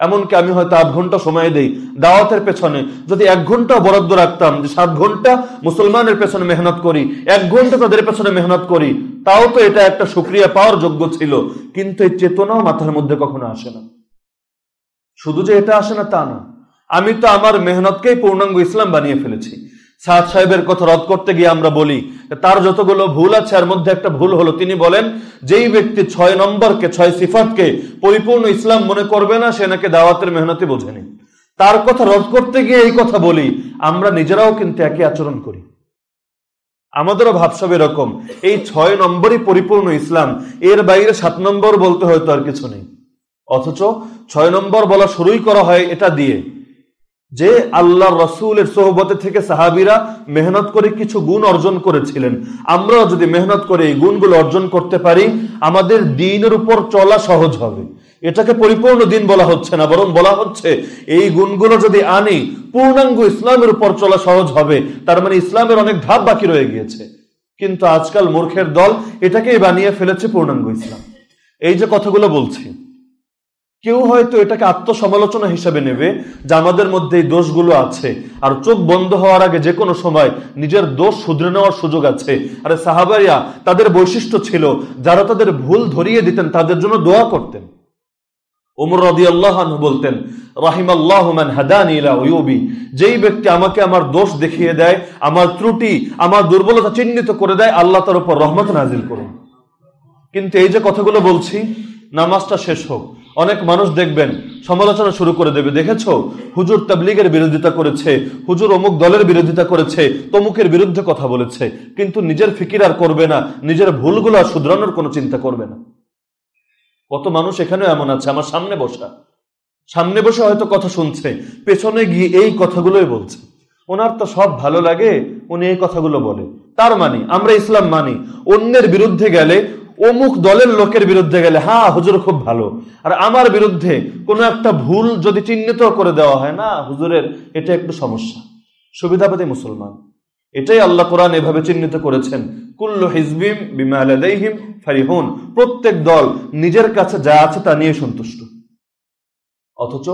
এমনকি আমি হয়তো আধ ঘণ্টা সময় দেই দাওয়াতের পেছনে। যদি এক ঘণ্টা বরাদ্দ রাখতাম, যে সাত ঘণ্টা মুসলমানের পেছনে মেহনত করি, এক ঘণ্টা তাদের পেছনে মেহনত করি, তাও তো এটা একটা সুক্রিয়া পাওয়ার যোগ্য ছিল। কিন্তু এই চেতনাও মাথার মধ্যে কখনো আসে না। শুধু যে এটা আসে না তা না আমি তো আমার মেহনতকেই পূর্ণাঙ্গ ইসলাম বানিয়ে ফেলেছি। সাদ সাহেবের কথা রদ করতে গিয়ে আমরা বলি, তার যতগুলো ভুল আছে, এর মধ্যে একটা ভুল হলো। তিনি বলেন, যেই ব্যক্তি ছয় নম্বরকে, ছয় সিফাতকে পরিপূর্ণ ইসলাম মনে করবে না, সে নাকি দাওয়াতের মেহনতি বোঝেনি। তার কথা রদ করতে গিয়ে এই কথা বলি, আমরা নিজেরাও কিন্তু একই আচরণ করি। আমাদেরও ভাবসব এরকম, এই ছয় নম্বরই পরিপূর্ণ ইসলাম, এর বাইরে সাত নম্বর বলতে হয়তো আর কিছু নেই। অথচ ছয় নম্বর বলা শুরুই করা হয় এটা দিয়ে। যে আল্লাহ রসুলের সোহবতে থেকে সাহাবিরা মেহনত করে কিছু গুণ অর্জন করেছিলেন। আমরাও যদি মেহনত করে এই গুণগুলো অর্জন করতে পারি, আমাদের দিনের উপর চলা সহজ হবে। এটাকে পরিপূর্ণ দিন বলা হচ্ছে না, বরং বলা হচ্ছে এই গুণগুলো যদি আনি, পূর্ণাঙ্গ ইসলামের উপর চলা সহজ হবে। তার মানে ইসলামের অনেক ধাপ বাকি রয়ে গিয়েছে। কিন্তু আজকাল মূর্খের দল এটাকেই বানিয়ে ফেলেছে পূর্ণাঙ্গ ইসলাম। এই যে কথাগুলো বলছি কেউ হয়তো এটাকে আত্মসমালোচনা হিসেবে নেবে যে আমাদের মধ্যে এই দোষগুলো আছে। আর চোখ বন্ধ হওয়ার আগে যে কোনো সময় নিজের দোষ শুধরে নেওয়ার সুযোগ আছে। আরে সাহাবারিয়া তাদের বৈশিষ্ট্য ছিল যারা তাদের ভুল ধরিয়ে দিতেন, তাদের জন্য দোয়া করতেন। ওমর রদি আল্লাহ বলতেন রাহিম আল্লাহ হাদানি ইউবি যেই ব্যক্তি আমাকে আমার দোষ দেখিয়ে দেয়, আমার ত্রুটি, আমার দুর্বলতা চিহ্নিত করে দেয়, আল্লাহ তার উপর রহমত নাজিল করুন। কিন্তু এই যে কথাগুলো বলছি, নামাজটা শেষ হোক। অনেক মানুষ দেখবেন সমালোচনা শুরু করে দেবে। দেখেছ? হুজুর তাবলিগের বিরোধিতা করেছে, হুজুর অমুক দলের বিরোধিতা করেছে, তমুকের বিরুদ্ধে কথা বলেছে, কিন্তু নিজের ফিকির আর করবে না, নিজের ভুলগুলো আর শুধরানোর কোনো চিন্তা করবে না। কত মানুষ এখানেও এমন আছে, আমার সামনে বসা। সামনে বসে হয়তো কথা শুনছে, পেছনে গিয়ে এই কথাগুলোই বলছে। ওনার তো সব ভালো লাগে, উনি এই কথাগুলো বলে। তার মানি, আমরা ইসলাম মানি, অন্যের বিরুদ্ধে গেলে অমুক দলের লোকের বিরুদ্ধে গেলে হ্যাঁ হুজুর খুব ভালো। আর আমার বিরুদ্ধে কোনো একটা ভুল যদি চিহ্নিত করে দেওয়া হয়, না, হুজুরের, এটা একটু সমস্যা। সুবিধাবাদী মুসলমান। এটাই আল্লাহ কোরআন এভাবে চিহ্নিত করেছেন। কুল্লু হিজবিম বিমাহিম ফারিহুন। প্রত্যেক দল নিজের কাছে যা আছে তা নিয়ে সন্তুষ্ট। অথচ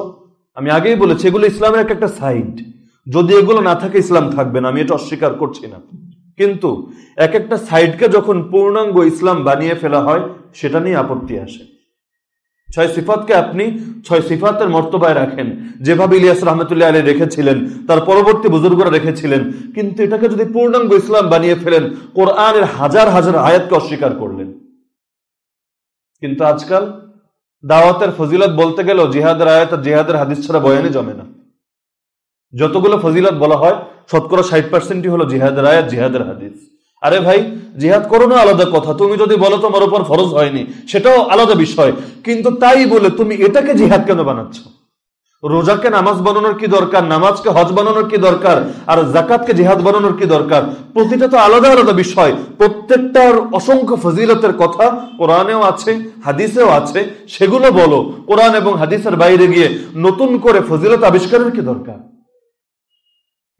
আমি আগেই বলেছি, এগুলো ইসলামের এক একটা সাইড। যদি এগুলো না থাকে, ইসলাম থাকবে না। আমি এটা অস্বীকার করছি না। কিন্তু এক একটা সাইডকে যখন পূর্ণাঙ্গ ইসলাম বানিয়ে ফেলা হয়, সেটা নিয়ে আপত্তি আসে। ছয় সিফাতকে আপনি ছয় সিফাতের মর্তবায় রাখেন। যেভাবে ইলিয়াস রহমতুল্লাহ আলী রেখেছিলেন, তার পরবর্তী বুজুর্গরা রেখেছিলেন, কিন্তু এটাকে যদি পূর্ণাঙ্গ ইসলাম বানিয়ে ফেলেন, কোরআনের হাজার হাজার আয়াতকে অস্বীকার করলেন। কিন্তু আজকাল দাওয়াতের ফজিলত বলতে গেলেও জিহাদের আয়াত জিহাদের হাদিস ছাড়া বয়ানে জমে না। যতগুলো ফজিলত বলা হয় শতকরা ষাট পার্সেন্টই হলো জিহাদের আয়াত, জিহাদের হাদিস। আরে ভাই, জিহাদ করো না, আলাদা কথা। তুমি যদি বলো তোমার উপর ফরজ হয়নি, সেটাও আলাদা বিষয়। কিন্তু তাই বলে তুমি এটাকে জিহাদ কেন বানাচ্ছ? রোজাকে নামাজ বানানোর কি দরকার? নামাজকে হজ বানানোর কি দরকার? আর জাকাতকে জিহাদ বানানোর কি দরকার? প্রতিটা তো আলাদা আলাদা বিষয়। প্রত্যেকটার অসংখ্য ফজিলতের কথা কোরআনেও আছে, হাদিসেও আছে। সেগুলো বলো। কোরআন এবং হাদিসের বাইরে গিয়ে নতুন করে ফজিলত আবিষ্কারের কি দরকার?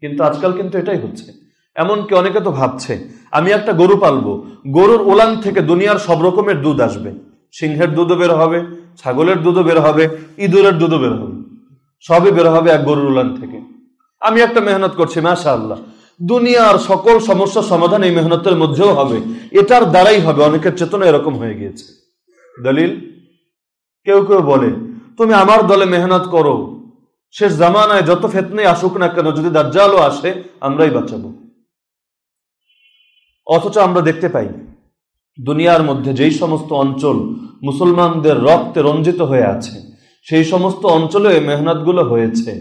কিন্তু আজকাল কিন্তু এটাই হচ্ছে। এমনকি অনেকে তো ভাবছে, আমি একটা গরু পালবো, গরুর ওলান থেকে দুনিয়ার সব রকমের দুধ আসবে। সিংহের দুধও বের হবে, ছাগলের দুধও বের হবে, ইঁদুরের দুধও বের হবে। সবই বের হবে এক গরুর উলান থেকে। আমি একটা মেহনত করছি মাশা আল্লাহ দুনিয়ার সকল সমস্যার সমাধান এই মেহনতের মধ্যেও হবে। এটার দ্বারাই হবে, অনেকের চেতনা এরকম হয়ে গিয়েছে। দলিল? কেউ কেউ বলে, তুমি আমার দলে মেহনত করো শেষ জামানায় যত ফেতনে আসুক না কেন, যদি দাজ্জালও আসে, আমরাই বাঁচাবো। অথচ আমরা দেখতে পাই, দুনিয়ার মধ্যে যেই সমস্ত অঞ্চল মুসলমানদের রক্তে রঞ্জিত হয়ে আছে, সেই সমস্ত অঞ্চলে মেহনতগুলো হয়েছে,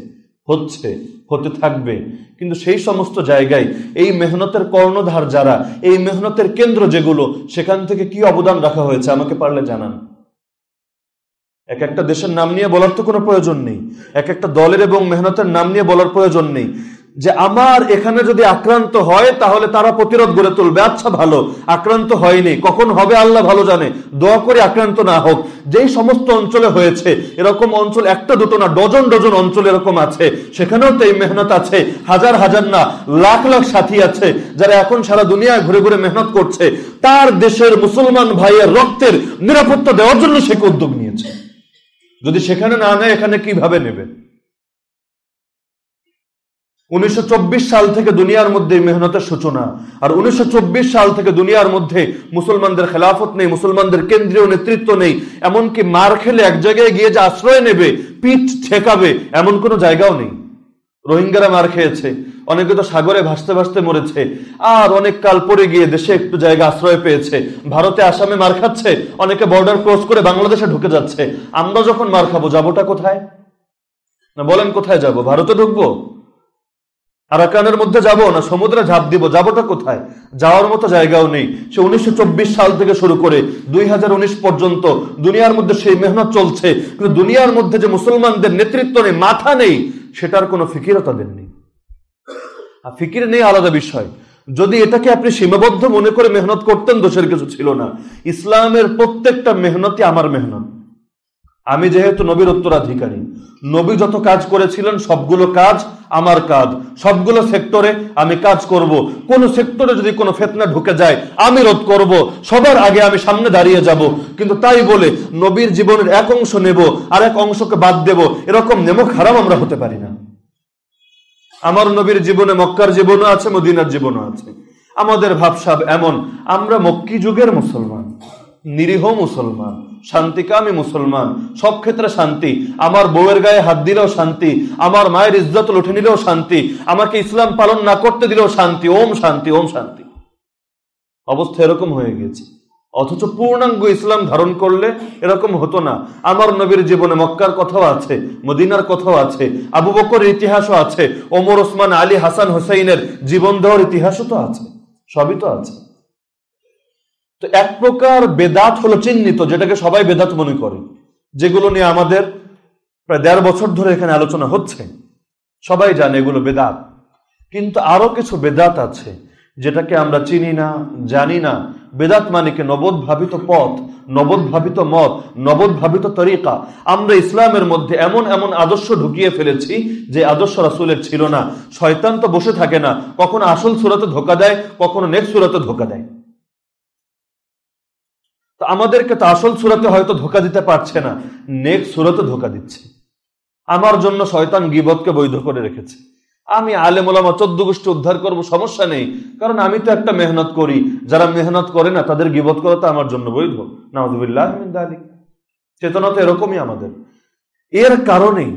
হচ্ছে, হতে থাকবে। কিন্তু সেই সমস্ত জায়গায় এই মেহনতের কর্ণধার যারা, এই মেহনতের কেন্দ্র যেগুলো, সেখান থেকে কি অবদান রাখা হয়েছে? আমাকে পারলে জানান। এক একটা দেশের নাম নিয়ে বলার তো কোনো প্রয়োজন নেই। এক একটা দলের এবং মেহনতের নাম নিয়ে বলার প্রয়োজন নেই। যে আমার এখানে যদি আক্রান্ত হয়, তাহলে তারা প্রতিরোধ গড়ে তুলবে। আচ্ছা ভালো। আক্রান্ত হয়নি। কখন হবে, আল্লাহ ভালো জানে। দোয়া করে আক্রান্ত না হোক। যেই সমস্ত অঞ্চলে হয়েছে, এরকম অঞ্চল একটা, দুটো না, ডজন ডজন অঞ্চল এরকম আছে। সেখানেও তো এই মেহনত আছে। হাজার হাজার না, লাখ লাখ সাথী আছে, যারা এখন সারা দুনিয়ায় ঘুরে ঘুরে মেহনত করছে। তার দেশের মুসলমান ভাইয়ের রক্তের নিরাপত্তা দেওয়ার জন্য সে উদ্যোগ নিয়েছে? যদি সেখানে না নেয়, এখানে কীভাবে নেবে? উনিশশো সাল থেকে দুনিয়ার মধ্যে মেহনতের সূচনা, আর উনিশশো চব্বিশ সাল থেকে দুনিয়ার মধ্যে মুসলমানদের খেলাফত নেই, মুসলমানদের কেন্দ্রীয় নেতৃত্ব নেই, এমনকি মার খেলে এক জায়গায় গিয়ে যে আশ্রয় নেবে, পিঠ ঠেকাবে, এমন কোনো জায়গাও নেই। রোহিঙ্গারা মার খেয়েছে অনেকে তো সাগরে ভাসতে ভাসতে মরেছে। আর অনেক কাল পরে গিয়ে দেশে একটু জায়গা আশ্রয় পেয়েছে। ভারতে আসামে মার খাচ্ছে, অনেকে বর্ডার ক্রস করে বাংলাদেশে ঢুকে যাচ্ছে। আমরা যখন মার খাব, যাবোটা কোথায়? না, বলেন কোথায় যাব? ভারতে ঢুকবো? আরাকানের মধ্যে যাব না সমুদ্রে ঝাঁপ দিব? যাবোটা কোথায়? যাওয়ার মতো জায়গাও নেই। সে উনিশশো চব্বিশ সাল থেকে শুরু করে দুই হাজার উনিশ পর্যন্ত দুনিয়ার মধ্যে সেই মেহনত চলছে। কিন্তু দুনিয়ার মধ্যে যে মুসলমানদের নেতৃত্ব নেই, মাথা নেই, সেটার কোনো ফিকিরও তাদের নেই আর ফিকির নেই আলাদা বিষয়। যদি এটাকে আপনি সীমাবদ্ধ মনে করে মেহনত করতেন, দোষের কিছু ছিল না। ইসলামের প্রত্যেকটা মেহনতই আমার মেহনত। আমি যেহেতু নবীর উত্তরাধিকারী, নবী যত কাজ করেছিলেন, সবগুলো কাজ আমার কাজ। সবগুলো সেক্টরে আমি কাজ করব। কোন সেক্টরে যদি কোনো ফেতনা ঢুকে যায়, আমি রোধ করব। সবার আগে আমি সামনে দাঁড়িয়ে যাব। কিন্তু তাই বলে নবীর জীবনের এক অংশ নেব আর এক অংশকে বাদ দেব, এরকম নেমক হারাম আমরা হতে পারি না। আমার নবীর জীবনে মক্কার জীবনও আছে, মদিনার জীবনও আছে। আমাদের ভাবসাব এমন, আমরা মক্কি যুগের মুসলমান, নিরীহ মুসলমান, শান্তিকামী মুসলমান, সব ক্ষেত্রে শান্তি। আমার বউয়ের গায়ে হাত দিলেও শান্তি, আমার মায়ের ইজ্জত লুঠে নিলেও শান্তি, আমাকে ইসলাম পালন না করতে দিলেও শান্তি, ওম শান্তি ওম শান্তি। অবস্থা এরকম হয়ে গেছে। অথচ পূর্ণাঙ্গ ইসলাম ধারণ করলে এরকম হতো না। আমার নবীর জীবনে মক্কার কথাও আছে, মদিনার কথাও আছে, আবু বকর ইতিহাসও আছে, ওমর ওসমান আলী হাসান হোসাইনের জীবন দেওয়ার ইতিহাসও তো আছে, সবই তো আছে। তো এক প্রকার বেদাত হলো চিহ্নিত, যেটাকে সবাই বেদাত মনে করে, যেগুলো নিয়ে আমাদের প্রায় দেড় বছর ধরে এখানে আলোচনা হচ্ছে। সবাই জানে এগুলো বেদাত। কিন্তু আরও কিছু বেদাত আছে, যেটাকে আমরা চিনি না, জানি না বেদাত মানে কি? নবোদ্ভাবিত পথ, নবোদ্ভাবিত মত, নবোদ্ভাবিত তরিকা। আমরা ইসলামের মধ্যে এমন এমন আদর্শ ঢুকিয়ে ফেলেছি যে আদর্শ রাসুলের ছিল না। শয়তান তো বসে থাকে না। কখনো আসল সুরাতে ধোকা দেয়, কখনো নেক্সট সুরাতে ধোকা দেয়। তো আমাদেরকে তো আসল সুরাতে হয়তো ধোকা দিতে পারছে না। নেক্সট সুরাতে ধোকা দিচ্ছে। আমার জন্য শয়তান গিবতকে বৈধ করে রেখেছে। আমি আলেমোলামা চোদ্দ গোষ্ঠী উদ্ধার করব সমস্যা নেই। কারণ আমি তো একটা মেহনত করি। যারা মেহনত করে না তাদের গিবত করা তো আমার জন্য বৈধ। নাউজুবিল্লাহ। চেতনা তো এরকমই আমাদের। এর কারণেই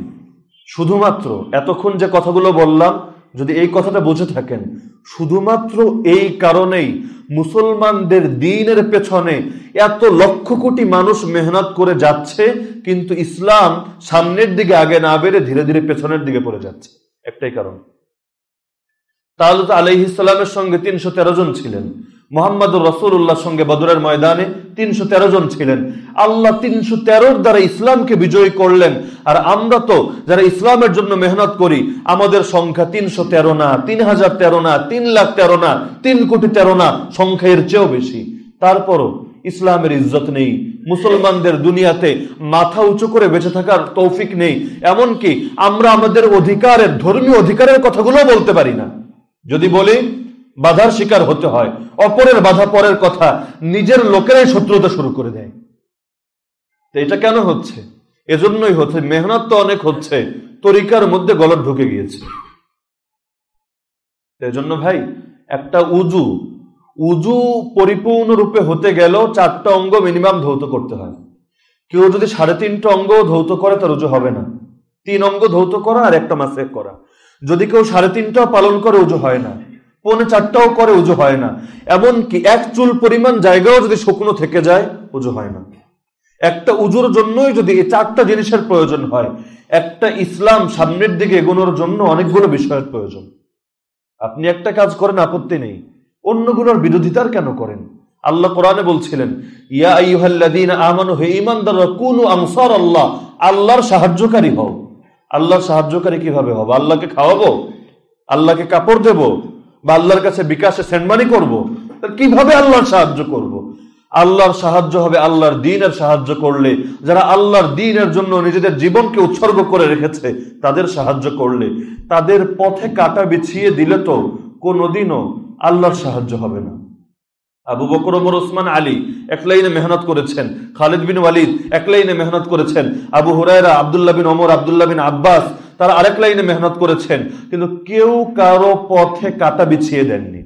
শুধুমাত্র এতক্ষণ যে কথাগুলো বললাম যদি এই কথাটা বুঝে থাকেন শুধুমাত্র এই কারণেই মুসলমানদের দিনের পেছনে এত লক্ষ কোটি মানুষ মেহনত করে যাচ্ছে কিন্তু ইসলাম সামনের দিকে আগে না বেড়ে ধীরে ধীরে পেছনের দিকে পড়ে যাচ্ছে। একটাই কারণ। তাহলে তো আলহ ইসলামের সঙ্গে তিনশো তেরো জন ছিলেন। মোহাম্মদুর রসুল্লাহর সঙ্গে বদরের ময়দানে তিনশো তেরো জন ছিলেন। আল্লাহ তিনশো তেরোর দ্বারা ইসলামকে বিজয়ী করলেন। আর আমরা তো যারা ইসলামের জন্য মেহনত করি, আমাদের সংখ্যা তিনশো তেরো না তিন হাজার তেরো না, তিন লাখ তেরো না, তিন কোটি তেরো না সংখ্যা এর চেয়েও বেশি। তারপরও ইসলামের ইজ্জত নেই, মুসলমানদের দুনিয়াতে মাথা উঁচু করে বেঁচে থাকার তৌফিক নেই, এমনকি আমরা আমাদের অধিকারের, ধর্মীয় অধিকারের কথাগুলো বলতে পারি না। যদি বলি, বাধার শিকার হতে হয়, অপরের বাধা পরের কথা নিজের লোকেরাই শত্রুতা শুরু করে দেয়। তো এটা কেন হচ্ছে? এজন্যই হচ্ছে, মেহনত তো অনেক হচ্ছে, তরিকার মধ্যে গলত ঢুকে গিয়েছে। এজন্য ভাই, একটা উজু উজু পরিপূর্ণরূপে হতে গেলেও চারটা অঙ্গ মিনিমাম ধৌত করতে হয়। কেউ যদি সাড়ে তিনটা অঙ্গ ধৌত করে, তার উজু হবে না। তিন অঙ্গ ধৌত করা আর একটা মাসে করা। যদি কেউ সাড়ে তিনটাও পালন করে, উজু হয় না। পৌনে চারটাও করে, উজু হয় না। এমনকি এক চুল পরিমাণ জায়গাও যদি শুকনো থেকে যায়, উজু হয় না। একটা উজুর জন্যই যদি এই চারটা জিনিসের প্রয়োজন হয়, একটা ইসলাম সামনের দিকে এগোনোর জন্য অনেকগুলো বিষয়ের প্রয়োজন। আপনি একটা কাজ করেন, আপত্তি নেই। অন্যগুলোর বিরোধিতার কেন করেন? আল্লাহ কোরআনে বলছিলেন, ইয়া আইয়ুহাল্লাযীনা আমানু, হে ঈমানদাররা, কুনু আনসার আল্লাহ আল্লাহর সাহায্যকারী হও। আল্লাহর সাহায্যকারী কীভাবে হবে? আল্লাহকে খাওয়াবো? আল্লাহকে কাপড় দেব? বা আল্লাহর কাছে বিকাশে সেন্ডমানি করব? কীভাবে আল্লাহর সাহায্য করব। আল্লাহর সাহায্য হবে আল্লাহর দিনের সাহায্য করলে। যারা আল্লাহর দিনের জন্য নিজেদের জীবনকে উৎসর্গ করে রেখেছে, তাদের সাহায্য করলে। তাদের পথে কাটা বিছিয়ে দিলে তো কোনোদিনও আল্লাহর সাহায্য হবে না। আবু বকর ওমর, ওসমান, আলী এক লাইনে মেহনত করেছেন। খালিদ বিন ওয়ালিদ এক লাইনে মেহনত করেছেন। আবু হুরায়রা, আবদুল্লাহ বিন ওমর, আবদুল্লাহ বিন আব্বাস তারা আরেক লাইনে মেহনত করেছেন। কিন্তু কেউ কারও পথে কাটা বিছিয়ে দেননি।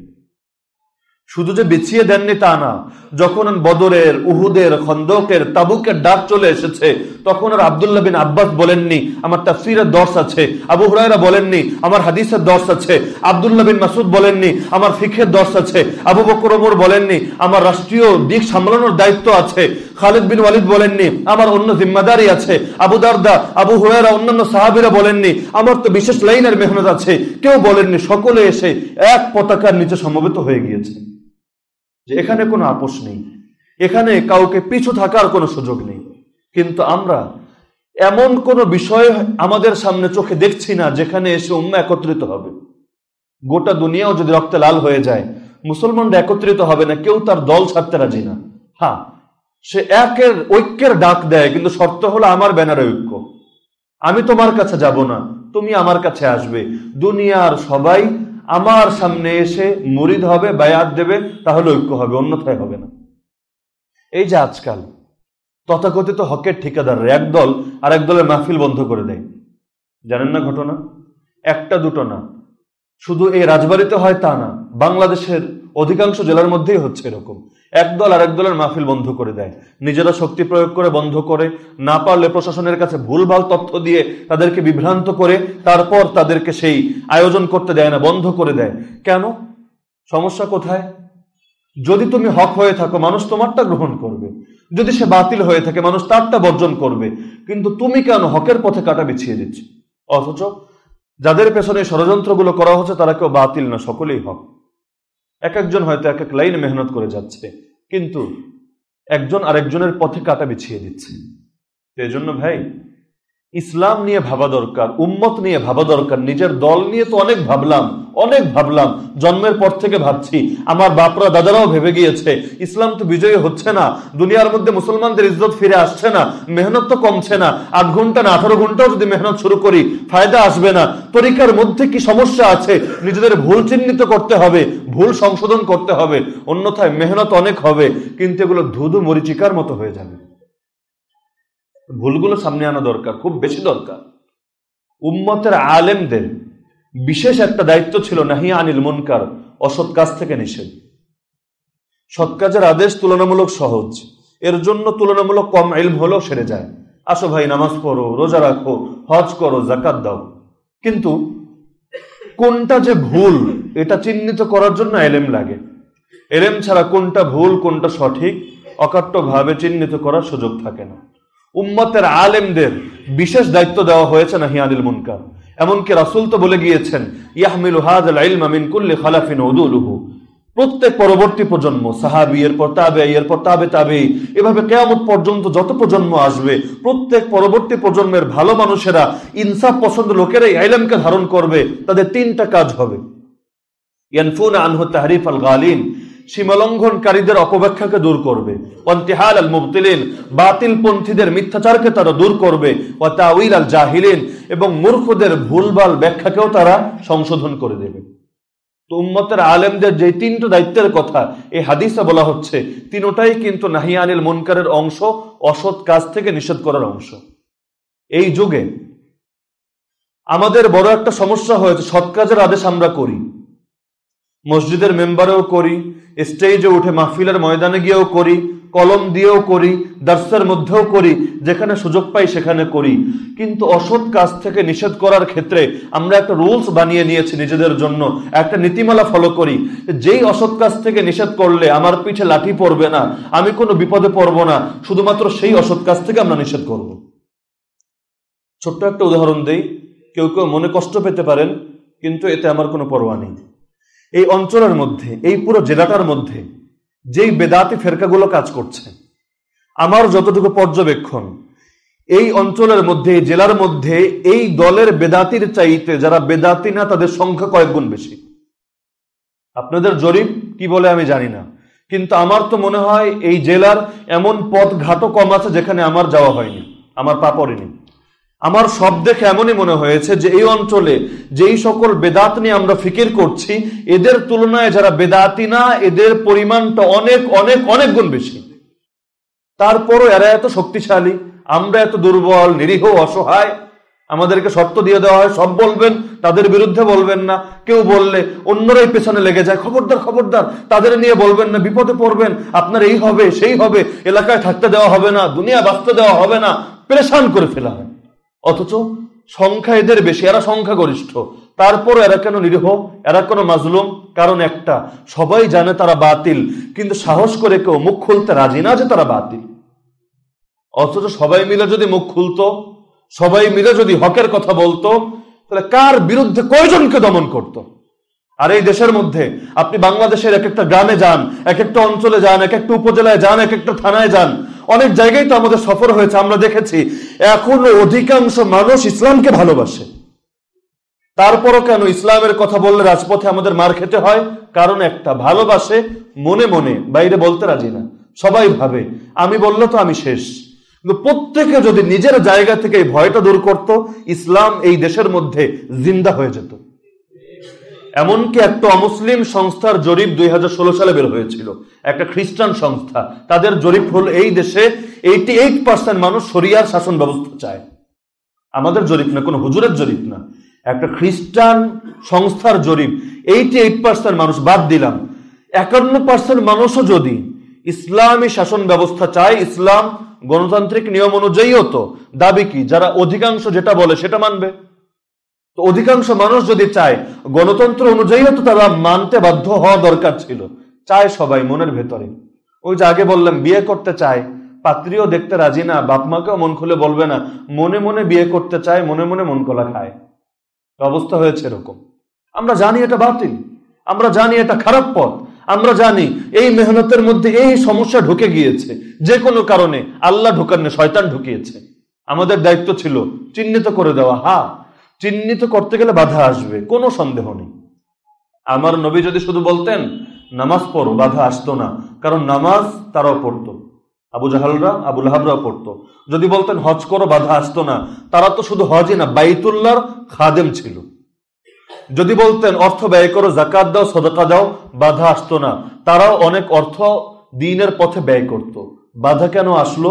শুধু যে বিছিয়ে দেননি তা না, যখন বদরের, উহুদের, খন্দকের, তাবুকের ডাক চলে এসেছে, তখন আর আবদুল্লাহ বিন আব্বাস বলেননি, আমার তাফসিরের দর্শ আছে, আবু হুরায়রা বলেননি, আমার হাদিসের দর্শ আছে, আবদুল্লাহ বিন মাসুদ বলেননি, আমার ফিখের দর্শ আছে, আবু বকর ওমর বলেননি, আমার রাষ্ট্রীয় দিক সামলানোর দায়িত্ব আছে, খালিদ বিন ওয়ালিদ বলেননি, আমার অন্য জিম্মাদারি আছে, আবু দারদা, আবু হুরায়রা, অন্যান্য সাহাবিরা বলেননি, আমার তো বিশেষ লাইনের মেহনত আছে, কেউ বলেননি, সকলে এসে এক পতাকার নিচে সমবেত হয়ে গিয়েছে। যে এখানে কোনো আপোষ নেই। এখানে কাউকে পিছু থাকার কোনো সুযোগ নেই। কিন্তু আমরা এমন কোন বিষয় আমাদের সামনে চোখে দেখছি না, যেখানে এসে উম্মা একত্রিত হবে। গোটা দুনিয়াও যদি রক্তে লাল হয়ে যায়, মুসলমানরা একত্রিত হবে না, কেউ তার দল ছাড়তে রাজি না। হ্যাঁ সে একের ঐক্যের ডাক দেয়, কিন্তু শর্ত হলো আমার ব্যানারে ঐক্য। আমি তোমার কাছে যাব না, তুমি আমার কাছে আসবে। দুনিয়ার সবাই আমার সামনে এসে মুরিদ হবে, বায়াত দেবে, তাহলে ঐক্য হবে, অন্যথায় হবে না। এই যে আজকাল, তথাকথিত হকের ঠিকাদাররা একদল আর এক দলের মাহফিল বন্ধ করে দেয়। জানেন না ঘটনা? একটা দুটো না। শুধু এই রাজবাড়িতে হয় তা না, বাংলাদেশের অধিকাংশ জেলার মধ্যেই হচ্ছে এরকম। একদল আর দলের মাহফিল বন্ধ করে দেয়। নিজেরা শক্তি প্রয়োগ করে বন্ধ করে, না পারলে প্রশাসনের কাছে ভুলভাল তথ্য দিয়ে তাদেরকে বিভ্রান্ত করে, তারপর তাদেরকে সেই আয়োজন করতে দেয় না, বন্ধ করে দেয়। কেন? সমস্যা কোথায়? যদি তুমি হক হয়ে থাকো, মানুষ তোমারটা গ্রহণ করবে। যদি সে বাতিল হয়ে থাকে, মানুষ তারটা বর্জন করবে। কিন্তু তুমি কেন হকের পথে কাটা বিছিয়ে দিচ্ছ? অথচ যাদের পেছনে ষড়যন্ত্রগুলো করা হচ্ছে, তারা কেউ বাতিল না, সকলেই হক। এক একজন হয়তো এক এক লাইন মেহনত করে যাচ্ছে, কিন্তু একজন আরেকজনের পথে কাটা বিছিয়ে দিচ্ছে। এই জন্য ভাই ইসলাম নিয়ে ভাবা দরকার, উম্মত নিয়ে ভাবা দরকার, নিজের দল নিয়ে তো অনেক ভাবলাম অনেক ভাবলাম, জন্মের পর থেকে ভাবছি, আমার বাপরা দাদারাও ভেবে গিয়েছে, ইসলাম তো বিজয়ী হচ্ছে না, দুনিয়ার মধ্যে মুসলমানদের ইজ্জত ফিরে আসছে না, মেহনত তো কমছে না, আট ঘণ্টা না আঠারো ঘন্টাও যদি মেহনত শুরু করি, ফায়দা আসবে না, তরিকার মধ্যে কি সমস্যা আছে, নিজেদের ভুল চিহ্নিত করতে হবে, ভুল সংশোধন করতে হবে, অন্যথায় মেহনত অনেক হবে, কিন্তু এগুলো ধুধু মরিচিকার মতো হয়ে যাবে। ভুলগুলো সামনে আনা দরকার, খুব বেশি দরকার। উম্মতের আলেমদের বিশেষ একটা দায়িত্ব ছিল নাহি আনিল মুনকার, অসৎ কাজ থেকে নিষেধ। সৎ কাজের আদেশ তুলনামূলক সহজ, এর জন্য তুলনামূলক কম ইলম হলেও সেরে যায়। আসো ভাই, নামাজ পড়ো, রোজা রাখো, হজ করো জাকাত দাও। কিন্তু কোনটা যে ভুল, এটা চিহ্নিত করার জন্য এলেম লাগে। এলেম ছাড়া কোনটা ভুল, কোনটা সঠিক, অকাট্যভাবে চিহ্নিত করার সুযোগ থাকে না। উম্মতের আলেমদের বিশেষ দায়িত্ব দেওয়া হয়েছে না হিয়ানিল মুনকার। এমনকি রাসুল তো বলে গিয়েছেন, ইয়াহমিল হাজ ইলমা মিন কুল্লি খালাফিন উদুলুহু। প্রত্যেক পরবর্তী প্রজন্ম, সাহাবি, এরপর তাবে এরপর তাবে তাবে এভাবে কেয়ামত পর্যন্ত যত প্রজন্ম আসবে, প্রত্যেক পরবর্তী প্রজন্মের ভালো মানুষেরা, ইনসাফ পছন্দ লোকেরাই আইলামকে ধারণ করবে, তাদের তিনটা কাজ হবে। ইয়ানফুন আনহু তাহরিফ আল গালিন। সীমালঙ্ঘনকারীদের অপব্যাখ্যাকে দূর করবে। অন্তিহাল আল মুবতিলিন বাতিল পন্থীদের মিথ্যাচারকে তারা দূর করবে। ও তাউইল আল জাহিলিন এবং মূর্খদের ভুলভাল ব্যাখ্যাকেও তারা সংশোধন করে দেবে। তো আলেমদের যে তিনটা দায়িত্বের কথা এই হাদিসে বলা হচ্ছে, তিনটাই কিন্তু নাহিয়ানিল মুনকারের অংশ, অসৎ কাজ থেকে নিষেধ করার অংশ। এই যুগে আমাদের বড় একটা সমস্যা হয়েছে, সৎ কাজের আদেশ আমরা করি। মসজিদের মেম্বারেও করি স্টেজে উঠে মাহফিলের ময়দানে গিয়েও করি, কলম দিয়েও করি দার্সের মধ্যেও করি, যেখানে সুযোগ পাই সেখানে করি। কিন্তু অসৎ কাজ থেকে নিষেধ করার ক্ষেত্রে আমরা একটা রুলস বানিয়ে নিয়েছি নিজেদের জন্য, একটা নীতিমালা ফলো করি। যেই অসৎ কাজ থেকে নিষেধ করলে আমার পিঠে লাঠি পড়বে না, আমি কোনো বিপদে পড়ব না, শুধুমাত্র সেই অসৎ কাজ থেকে আমরা নিষেধ করব। ছোট্ট একটা উদাহরণ দেই, কেউ কেউ মনে কষ্ট পেতে পারেন, কিন্তু এতে আমার কোনো পরোয়া নেই। এই অঞ্চলের মধ্যে, এই পুরো জেলাটার মধ্যে, যেই বেদাতি ফেরকাগুলো কাজ করছে, আমার যতটুকু পর্যবেক্ষণ, এই অঞ্চলের মধ্যে জেলার মধ্যে, এই দলের বেদাতির চাইতে যারা বেদাতি না, তাদের সংখ্যা কয়েক গুণ বেশি। আপনাদের জরিপ কি বলে আমি জানি না, কিন্তু আমার তো মনে হয় এই জেলার এমন পথ ঘাটও কম আছে যেখানে আমার যাওয়া হয়নি, আমার পা পড়েনি। আমার সব দেখে এমনই মনে হয়েছে যে এই অঞ্চলে যেই সকল বেদাত নিয়ে আমরা ফিকির করছি, এদের তুলনায় যারা বেদাতি না, এদের পরিমাণটা অনেক অনেক অনেক গুণ বেশি। তারপরও এরা এত শক্তিশালী, আমরা এত দুর্বল, নিরীহ, অসহায়, আমাদেরকে শর্ত দিয়ে দেওয়া হয়, সব বলবেন, তাদের বিরুদ্ধে বলবেন না। কেউ বললে অন্যরাই পেছনে লেগে যায়, খবরদার খবরদার, তাদের নিয়ে বলবেন না, বিপদে পড়বেন, আপনার এই হবে, সেই হবে, এলাকায় থাকতে দেওয়া হবে না, দুনিয়া বাঁচতে দেওয়া হবে না। পরেশান করে ফেলা হয়। অথচ সংখ্যা এদের বেশি, এরা সংখ্যাগরিষ্ঠ। তারপর এরা কেন নিরীহ? এরা কেন মাজলুম? কারণ একটা, সবাই জানে তারা বাতিল, কিন্তু সাহস করে কেউ মুখ খুলতে রাজি না যে তারা বাতিল। অথচ সবাই মিলে যদি মুখ খুলতো, সবাই মিলে যদি হকের কথা বলতো, তাহলে কার বিরুদ্ধে কয়জনকে দমন করত। আর এই দেশের মধ্যে আপনি বাংলাদেশের এক একটা গ্রামে যান এক একটা অঞ্চলে যান এক একটা উপজেলায় যান এক একটা থানায় যান অনেক জায়গায় তো আমাদের সফর হয়েছে, আমরা দেখেছি, এখনও অধিকাংশ মানুষ ইসলামকে ভালোবাসে। তারপরও কেন ইসলামের কথা বললে রাজপথে আমাদের মার খেতে হয়? কারণ একটা ভালোবাসে মনে মনে, বাইরে বলতে রাজি না। সবাই ভাবে, আমি বললে তো আমি শেষ। কিন্তু প্রত্যেকে যদি নিজের জায়গা থেকে এই ভয়টা দূর করত, ইসলাম এই দেশের মধ্যে জিন্দা হয়ে যেত। এমনকি একটা অমুসলিম সংস্থার জরিপ দুই হাজার ষোলো সালে বের হয়েছিল। একটা খ্রিস্টান সংস্থা। তাদের জরিপ হল, এই দেশে এইটি এইট পার্সেন্ট মানুষ সরিয়ার শাসন ব্যবস্থা চায়। আমাদের জরিপ না, কোনো হুজুরের জরিপ না। একটা খ্রিস্টান সংস্থার জরিপ এইটি এইট পার্সেন্ট মানুষ, বাদ দিলাম। একান্ন পার্সেন্ট মানুষও যদি ইসলামী শাসন ব্যবস্থা চায়, ইসলাম গণতান্ত্রিক নিয়ম অনুযায়ী হতো দাবি কি? যারা অধিকাংশ যেটা বলে সেটা মানবে। তো অধিকাংশ মানুষ যদি চায়, গণতন্ত্র অনুযায়ী তো তারা মানতে বাধ্য হওয়া দরকার ছিল। চায় সবাই মনের ভেতরে। ওই যে আগে বললাম, বিয়ে করতে চায়, পাত্রীও দেখতে রাজি না, বাপ মাকেও মন খুলে বলবে না, মনে মনে বিয়ে করতে চায়, মনে মনে মন কলা খায়। অবস্থা হয়েছে এরকম। আমরা জানি এটা বাতিল। আমরা জানি এটা খারাপ পথ। আমরা জানি এই মেহনতের মধ্যে এই সমস্যা ঢুকে গিয়েছে। যে কোনো কারণে আল্লাহ ঢুকানে শয়তান ঢুকিয়েছে। আমাদের দায়িত্ব ছিল চিহ্নিত করে দেওয়া। হা চিহ্নিত করতে গেলে বাধা আসবে, কোনো সন্দেহ নেই। আমার নবী যদি শুধু বলতেন, নামাজ পড়ো, বাধা আসতো না। কারণ নামাজ তারাও পড়তো আবু জাহালরা আবুল হাবরাও পড়তো যদি বলতেন, হজ করো, বাধা আসতো না। তারা তো শুধু হজই না, বাইতুল্লাহর খাদেম ছিল। যদি বলতেন, অর্থ ব্যয় করো জাকাত দাও, সদকা দাও, বাধা আসতো না। তারাও অনেক অর্থ দিনের পথে ব্যয় করত। বাধা কেন আসলো?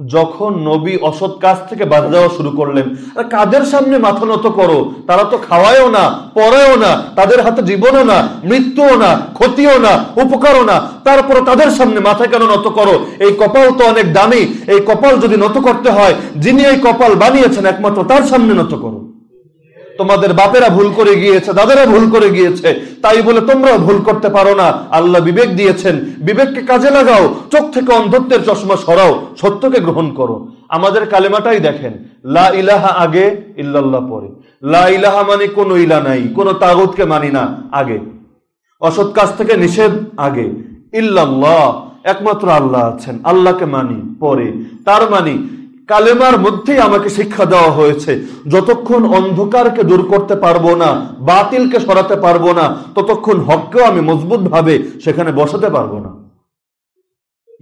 যখন নবী অসৎ কাজ থেকে বাদ দেওয়া শুরু করলেন, আর কাদের সামনে মাথা নত করো? তারা তো খাওয়ায়ও না, পড়ায়ও না, তাদের হাতে জীবনও না, মৃত্যুও না, ক্ষতিও না, উপকারও না তারপর তাদের সামনে মাথা কেন নত করো? এই কপাল তো অনেক দামি, এই কপাল যদি নত করতে হয়, যিনি এই কপাল বানিয়েছেন একমাত্র তার সামনে নত করো। তোমাদের বাপেরা ভুল করে গিয়েছে, দাদারা ভুল করে গিয়েছে। তাই বলে তোমরাও ভুল করতে পারো না। আল্লাহ বিবেক দিয়েছেন। বিবেককে কাজে লাগাও, চোখ থেকে অন্ধত্বের চশমা সরাও, সত্যকে গ্রহণ করো। আমাদের কালেমাটাই দেখেন, লা ইলাহা আগে, ইল্লাল্লাহ পরে। লা ইলাহা মানে কোনো ইলা নাই, কোনো তাগুতকে মানি না, আগে। অসৎ কাজ থেকে নিষেধ, আগে। ইল্লাল্লাহ, একমাত্র আল্লাহ আছেন, আল্লাহকে মানি, পরে। তার মানি কালেমার মধ্যেই আমাকে শিক্ষা দেওয়া হয়েছে। যতক্ষণ অন্ধকারকে দূর করতে পারব না, বাতিলকে সরাতে পারব না, ততক্ষণ হককেও আমি মজবুত ভাবে সেখানে বসাতে পারব না।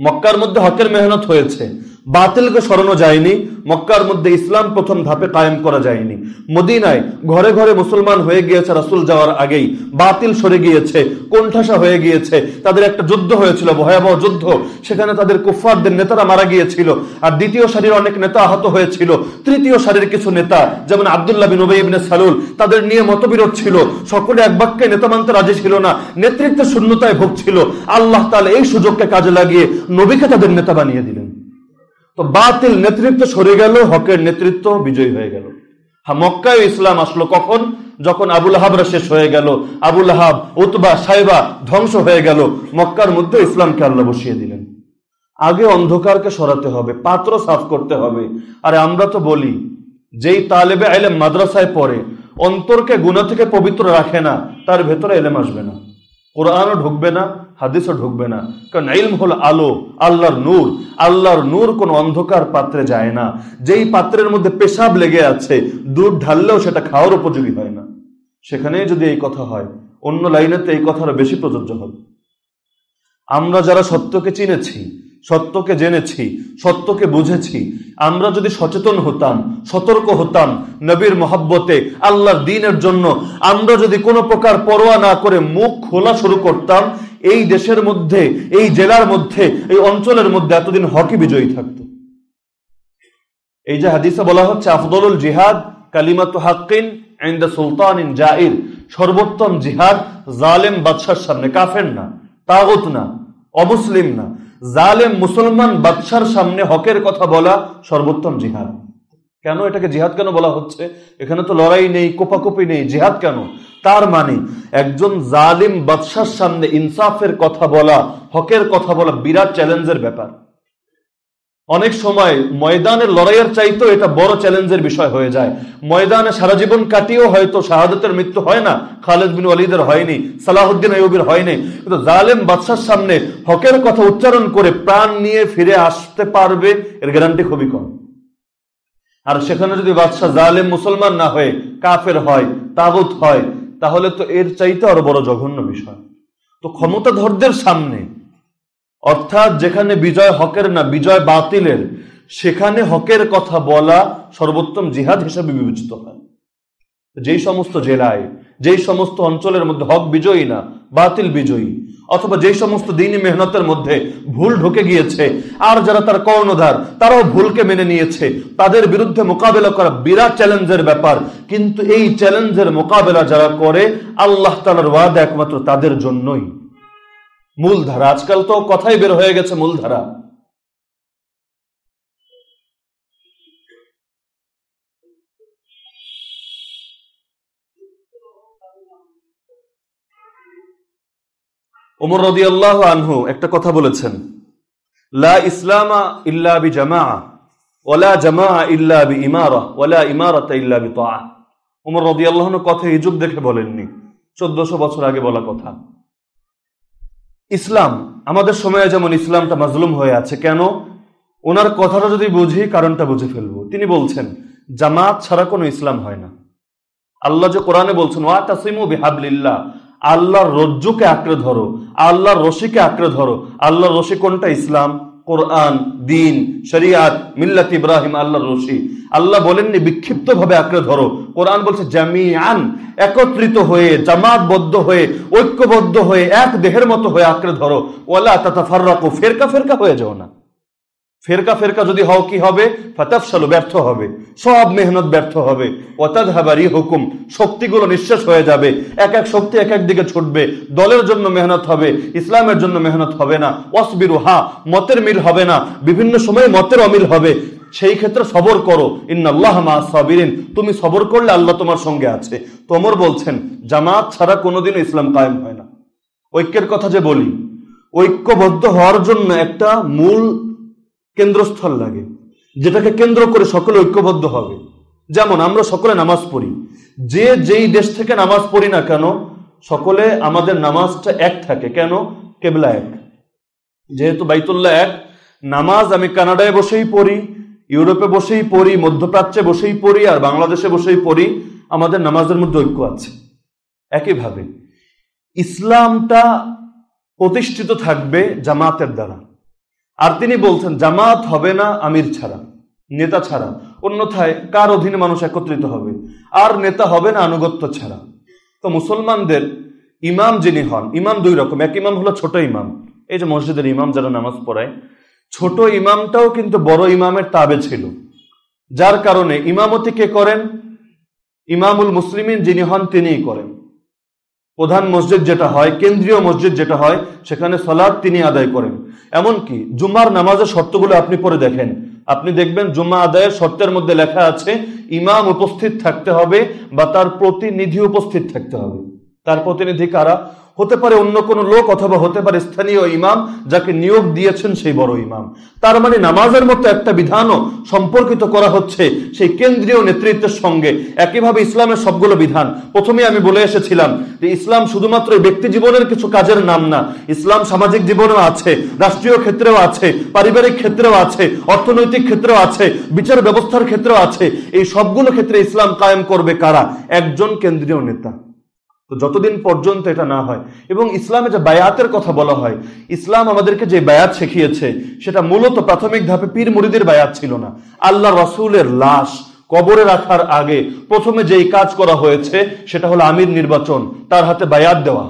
মক্কার মধ্যে হকের মেহনত হয়েছে। বাতিলকে সরানো যায়নি, মক্কার মধ্যে ইসলাম প্রথম ধাপে কায়েম করা যায়নি। মদিনায় ঘরে ঘরে মুসলমান হয়ে গিয়েছে রাসুল যাওয়ার আগেই। বাতিল সরে গিয়েছে, কোণঠাসা হয়ে গিয়েছে। তাদের একটা যুদ্ধ হয়েছিল, ভয়াবহ যুদ্ধ। সেখানে তাদের কুফারদের নেতারা মারা গিয়েছিল। আর দ্বিতীয় সারির অনেক নেতা আহত হয়েছিল। তৃতীয় সারির কিছু নেতা, যেমন আবদুল্লাহ বিন উবাই ইবনে সালুল, তাদের নিয়ে মতবিরোধ ছিল। সকলে এক বাক্যে নেতা মানতে রাজি ছিল না নেতৃত্বের শূন্যতায় ভুগছিল। আল্লাহ তাহলে এই সুযোগকে কাজে লাগিয়ে নবীকে তাদের নেতা বানিয়ে দিলেন। তো বাতিল নেতৃত্ব সরে গেল, হকের নেতৃত্ব বিজয়ী হয়ে গেল। হ্যাঁ মক্কায় ইসলাম আসলো কখন? যখন আবুল আহাবরা শেষ হয়ে গেল, আবুল আহাব, উতবা, সাইবা ধ্বংস হয়ে গেল, মক্কার মধ্যে ইসলামকে আল্লাহ বসিয়ে দিলেন। আগে অন্ধকারকে সরাতে হবে, পাত্র সাফ করতে হবে। আরে আমরা তো বলি, যেই তালেবে এলেম মাদ্রাসায় পড়ে, অন্তরকে গুণা থেকে পবিত্র রাখে না, তার ভেতরে এলেম আসবে না। কোরআনও ঢুকবে না হাদিসও ঢুকবে না। কারণ ইলম হল আলো, আল্লাহর নূর। আল্লাহর নূর কোন অন্ধকার পাত্রে যায় না। যেই পাত্রের মধ্যে পেশাব লেগে আছে, দুধ ঢাললেও সেটা খাওয়ার উপযোগী হয় না। সেখানে যদি এই কথা হয়, অন্য লাইনেতে এই কথাটা বেশি প্রযোজ্য হবে। আমরা যারা সত্যকে চিনেছি, সত্যকে জেনেছি, সত্যকে বুঝেছি, আমরা যদি সচেতন হতাম, সতর্ক হতাম নবীর মহাব্বতে, আল্লাহর দিনের জন্য, আমরা যদি কোনো প্রকার পরোয়া না করে মুখ খোলা শুরু করতাম এই দেশের মধ্যে, এই জেলার মধ্যে, এই অঞ্চলের মধ্যে এতদিন হকি বিজয়ী থাকত। এই যে হাদিসে বলা হচ্ছে, আফদলুল জিহাদ কালিমাতু হাক্কিন আইন্দা সুলতান ইন জাইর। সর্বোত্তম জিহাদ জালেম বাদশার সামনে। কাফের না, তাগুত না, অমুসলিম না। জালেম মুসলমান বাদশার সামনে হকের কথা বলা সর্বোত্তম জিহাদ। কেন এটাকে জিহাদ কেন বলা হচ্ছে? এখানে তো লড়াই নেই, কোপাকুপি নেই, জিহাদ কেন? তার মানে একজন জালিম বাদশার সামনে ইনসাফের কথা বলা, হকের কথা বলা বিরাট চ্যালেঞ্জের ব্যাপার। অনেক সময় ময়দানের লড়াইয়ের চাইতেও এটা বড় চ্যালেঞ্জের বিষয় হয়ে যায়। ময়দানে সারা জীবন কাটিয়েও হয়তো শাহাদতের মৃত্যু হয় না, খালেদ বিন ওয়ালিদের হয়নি, সালাহুদ্দিন আইবির হয়নি, কিন্তু জালেম বাদশার সামনে হকের কথা উচ্চারণ করে প্রাণ নিয়ে ফিরে আসতে পারবে, এর গ্যারান্টি খুবই কম। আর সেখানে যদি বাদশাহ জালেম মুসলমান না হয়ে কাফের হয় তাগুত হয়, তাহলে তো এর চাইতে আরও বড় জঘন্য বিষয়। তো ক্ষমতাধরদের সামনে, অর্থাৎ যেখানে বিজয় হকের না বিজয় বাতিলের, সেখানে হকের কথা বলা সর্বোত্তম জিহাদ হিসেবে বিবেচিত হয়। যেই সমস্ত জেলায় যেই সমস্ত অঞ্চলের মধ্যে হক বিজয়ী না, বাতিল বিজয়ী, অথবা যেই সমস্ত দিনই মেহনতের মধ্যে ভুল ঢুকে গিয়েছে, আর যারা তার কর্ণধার, তারাও ভুলকে মেনে নিয়েছে, তাদের বিরুদ্ধে মোকাবেলা করা বিরাট চ্যালেঞ্জের ব্যাপার। কিন্তু এই চ্যালেঞ্জের মোকাবেলা যারা করে, আল্লাহ তালার ওয়াদ একমাত্র তাদের জন্যই। মূলধারা, আজকাল তো কথাই বের হয়ে গেছে মূলধারা। ওমর রদি আল্লাহ আনহু একটা কথা বলেছেন। লা ইসলামা ইল্লা বি জামা ওলা জামা ইল্লা বি ইমারা ওলা ইমারত ইল্লা বি তাআ ওমর রদি আল্লাহন কথা এই যুগ দেখে বলেননি, চোদ্দশো বছর আগে বলা কথা। ইসলাম, আমাদের সময়ে যেমন ইসলামটা মাজলুম হয়ে আছে, কেন? ওনার কথাটা যদি বুঝি, কারণটা বুঝে ফেলব। তিনি বলছেন, জামাত ছাড়া কোনো ইসলাম হয় না। আল্লাহ যে কোরআনে বলছেন, ওয়া তাসিমু বিহাবলিল্লাহ আল্লাহর রজ্জুকে আঁকড়ে ধরো, আল্লাহর রশিকে আঁকড়ে ধরো। আল্লাহর রশি কোনটা? ইসলাম, কোরআন, দিন, শরিয়াত, মিল্লাত ইব্রাহিম, আল্লাহর রশি। আল্লাহ বলেননি বিক্ষিপ্ত ভাবে আঁকড়ে ধরো। কোরআন বলছে জামিয়ান একত্রিত হয়ে, জামাতবদ্ধ হয়ে, ঐক্যবদ্ধ হয়ে, এক দেহের মতো হয়ে আঁকড়ে ধরো। ওলা তাতা ফার্রাকু ফেরকা ফেরকা হয়ে যাও না। ফেরকা ফেরকা যদি হও কি হবে? ফাতাফসালু, ব্যর্থ হবে। সব মেহনত ব্যর্থ হবে। ওতাদ হাবারি হুকুম শক্তিগুলো নিঃশেষ হয়ে যাবে। এক এক শক্তি এক এক দিকে ছুটবে। দলের জন্য মেহনত হবে, ইসলামের জন্য মেহনত হবে না। ওয়াসবিরু হা, মতের মিল হবে না। বিভিন্ন সময় মতের অমিল হবে। সেই ক্ষেত্রে সবর করো। ইন্নাল্লাহ মা সাবিরিন। তুমি সবর করলে আল্লাহ তোমার সঙ্গে আছে। তোমর বলছেন, জামাত ছাড়া কোনোদিনও ইসলাম কায়েম হয় না। ঐক্যের কথা যে বলি, ঐক্যবদ্ধ হওয়ার জন্য একটা মূল কেন্দ্রস্থল লাগে, যেটাকে কেন্দ্র করে সকলে ঐক্যবদ্ধ হবে। যেমন আমরা সকলে নামাজ পড়ি। যে যেই দেশ থেকে নামাজ পড়ি না কেন, সকলে আমাদের নামাজটা এক থাকে। কেন? কেবলা এক। যেহেতু বাইতুল্লাহ এক, নামাজ আমি কানাডায় বসেই পড়ি, ইউরোপে বসেই পড়ি, মধ্যপ্রাচ্যে বসেই পড়ি, আর বাংলাদেশে বসেই পড়ি, আমাদের নামাজের মধ্যে ঐক্য আছে। একইভাবে, ইসলামটা প্রতিষ্ঠিত থাকবে জামাতের দ্বারা। আর তিনি বলছেন, জামাত হবে না, আমির ছাড়া, নেতা ছাড়া। অন্যথায় কার অধীনে মানুষ একত্রিত হবে? আর নেতা হবে না, আনুগত্য ছাড়া। তো মুসলমানদের ইমাম যিনি হন, ইমাম দুই রকম। এক ইমাম হলো ছোট ইমাম। এই যে মসজিদের ইমাম যারা নামাজ পড়ায়, ছোট ইমামটাও কিন্তু বড় ইমামের তাবে ছিল। যার কারণে ইমামতি কে করেন? ইমামুল মুসলিমিন যিনি হন তিনিই করেন। প্রধান মসজিদ যেটা হয়, কেন্দ্রীয় মসজিদ যেটা হয়, সেখানে সলাদ তিনি আদায় করেন। এমনকি জুম্মার নামাজের শর্তগুলো আপনি পরে দেখেন। আপনি দেখবেন জুম্মা আদায়ের শর্তের মধ্যে লেখা আছে, ইমাম উপস্থিত থাকতে হবে বা তার প্রতিনিধি উপস্থিত থাকতে হবে। তার প্রতিনিধি কারা? হতে পারে অন্য কোনো লোক অথবা হতে পারে স্থানীয় ইমাম যাকে নিয়োগ দিয়েছেন সেই বড় ইমাম। তার মানে নামাজের মতো একটা বিধানও সম্পর্কিত করা হচ্ছে সেই কেন্দ্রীয় নেতৃত্বের সঙ্গে। একইভাবে ইসলামের সবগুলো বিধান। প্রথমে আমি বলে এসেছিলাম যে ইসলাম শুধুমাত্র ব্যক্তি জীবনের কিছু কাজের নাম না, ইসলাম সামাজিক জীবনেও আছে, রাষ্ট্রীয় ক্ষেত্রেও আছে, পারিবারিক ক্ষেত্রেও আছে, অর্থনৈতিক ক্ষেত্রেও আছে, বিচার ব্যবস্থার ক্ষেত্রেও আছে। এই সবগুলো ক্ষেত্রে ইসলাম কায়েম করবে কারা? একজন কেন্দ্রীয় নেতা। তো যতদিন পর্যন্ত এটা না হয়। এবং ইসলামে যে বায়াতের কথা বলা হয়, ইসলাম আমাদেরকে যে বায়াত শিখিয়েছে, সেটা মূলত প্রাথমিক ধাপে পীর মুরিদের বায়াত ছিল না। আল্লাহ রসুলের লাশ কবরে রাখার আগে প্রথমে যেই কাজ করা হয়েছে, সেটা হলো আমির নির্বাচন, তার হাতে বায়াত দেওয়া।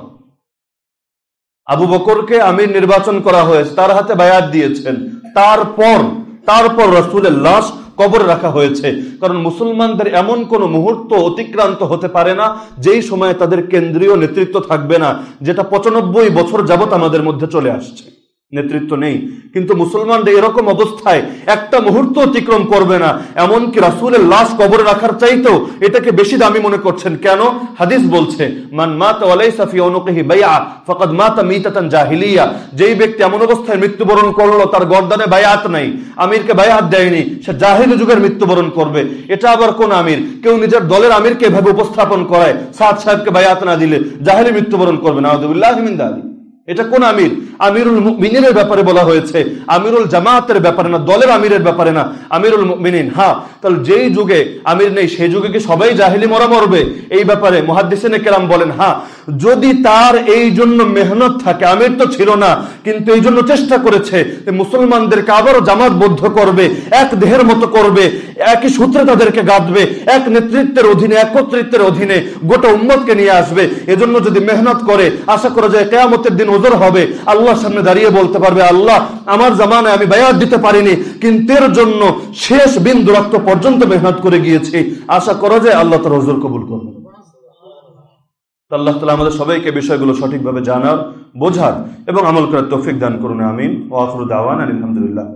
আবু বকরকে আমির নির্বাচন করা হয়েছে, তার হাতে বায়াত দিয়েছেন। তারপর তারপর রসুলের লাশ কবরে রাখা হয়েছে। কারণ মুসলমানদের এমন কোন মুহূর্ত অতিক্রান্ত হতে পারে না, যেই সময়ে তাদের কেন্দ্রীয় নেতৃত্ব থাকবে না, যেটা পঁচানব্বই বছর যাবত আমাদের মধ্যে চলে আসছে। নেতৃত্ব নেই। কিন্তু মুসলমানদের এরকম অবস্থায় একটা মুহূর্ত অতিক্রম করবে না। এমনকি রাসুলের লাশ কবরে রাখার চাইতেও এটাকে বেশি দামি মনে করছেন। কেন? হাদিস বলছে যেই ব্যক্তি এমন অবস্থায় মৃত্যুবরণ করল, তার গর্দানে বায়াত নাই। আমিরকে বায়াত দেয়নি, সে জাহিলি যুগের মৃত্যুবরণ করবে। এটা আবার কোন আমির? কেউ নিজের দলের আমিরকে এভাবে উপস্থাপন করায় সাদ সাহেবকে বায়াত না দিলে জাহিলি মৃত্যুবরণ করবে না। আদুল্লাহ আলী এটা কোন আমির? আমিরুল মিনের ব্যাপারে বলা হয়েছে। আমিরুল জামাতের ব্যাপারে না, দলের আমিরের ব্যাপারে না। আমিরুল মিনিন হ্যাঁ তাহলে যেই যুগে আমির নেই, সেই যুগে কি সবাই জাহিলি মরা মরবে? এই ব্যাপারে মহাদিসেনে কেরাম বলেন হ্যাঁ যদি তার এই জন্য মেহনত থাকে, আমির তো ছিল না, কিন্তু এই জন্য চেষ্টা করেছে মুসলমানদেরকে আবারও জামাতবদ্ধ করবে, এক দেহের মতো করবে, একই সূত্রে তাদেরকে গাঁথবে এক নেতৃত্বের অধীনে একত্রিত্বের অধীনে গোটা উম্মতকে নিয়ে আসবে। এজন্য যদি মেহনত করে, আশা করা যায় কেয়ামতের দিন ওজোর হবে, আল্লাহর সামনে দাঁড়িয়ে বলতে পারবে, আল্লাহ, আমার জামানায় আমি বায়াত দিতে পারিনি কিন্তু এর জন্য শেষ বিন্দু রক্ত পর্যন্ত মেহনত করে গিয়েছি। আশা করা যায় আল্লাহ তার ওজোর কবুল করবে আল্লাহ তালা আমাদের সবাইকে বিষয়গুলো সঠিকভাবে জানার, বোঝার এবং আমল করার তৌফিক দান করুন, আমিন। ও আফরুদ আওয়ান আলহামদুলিল্লাহ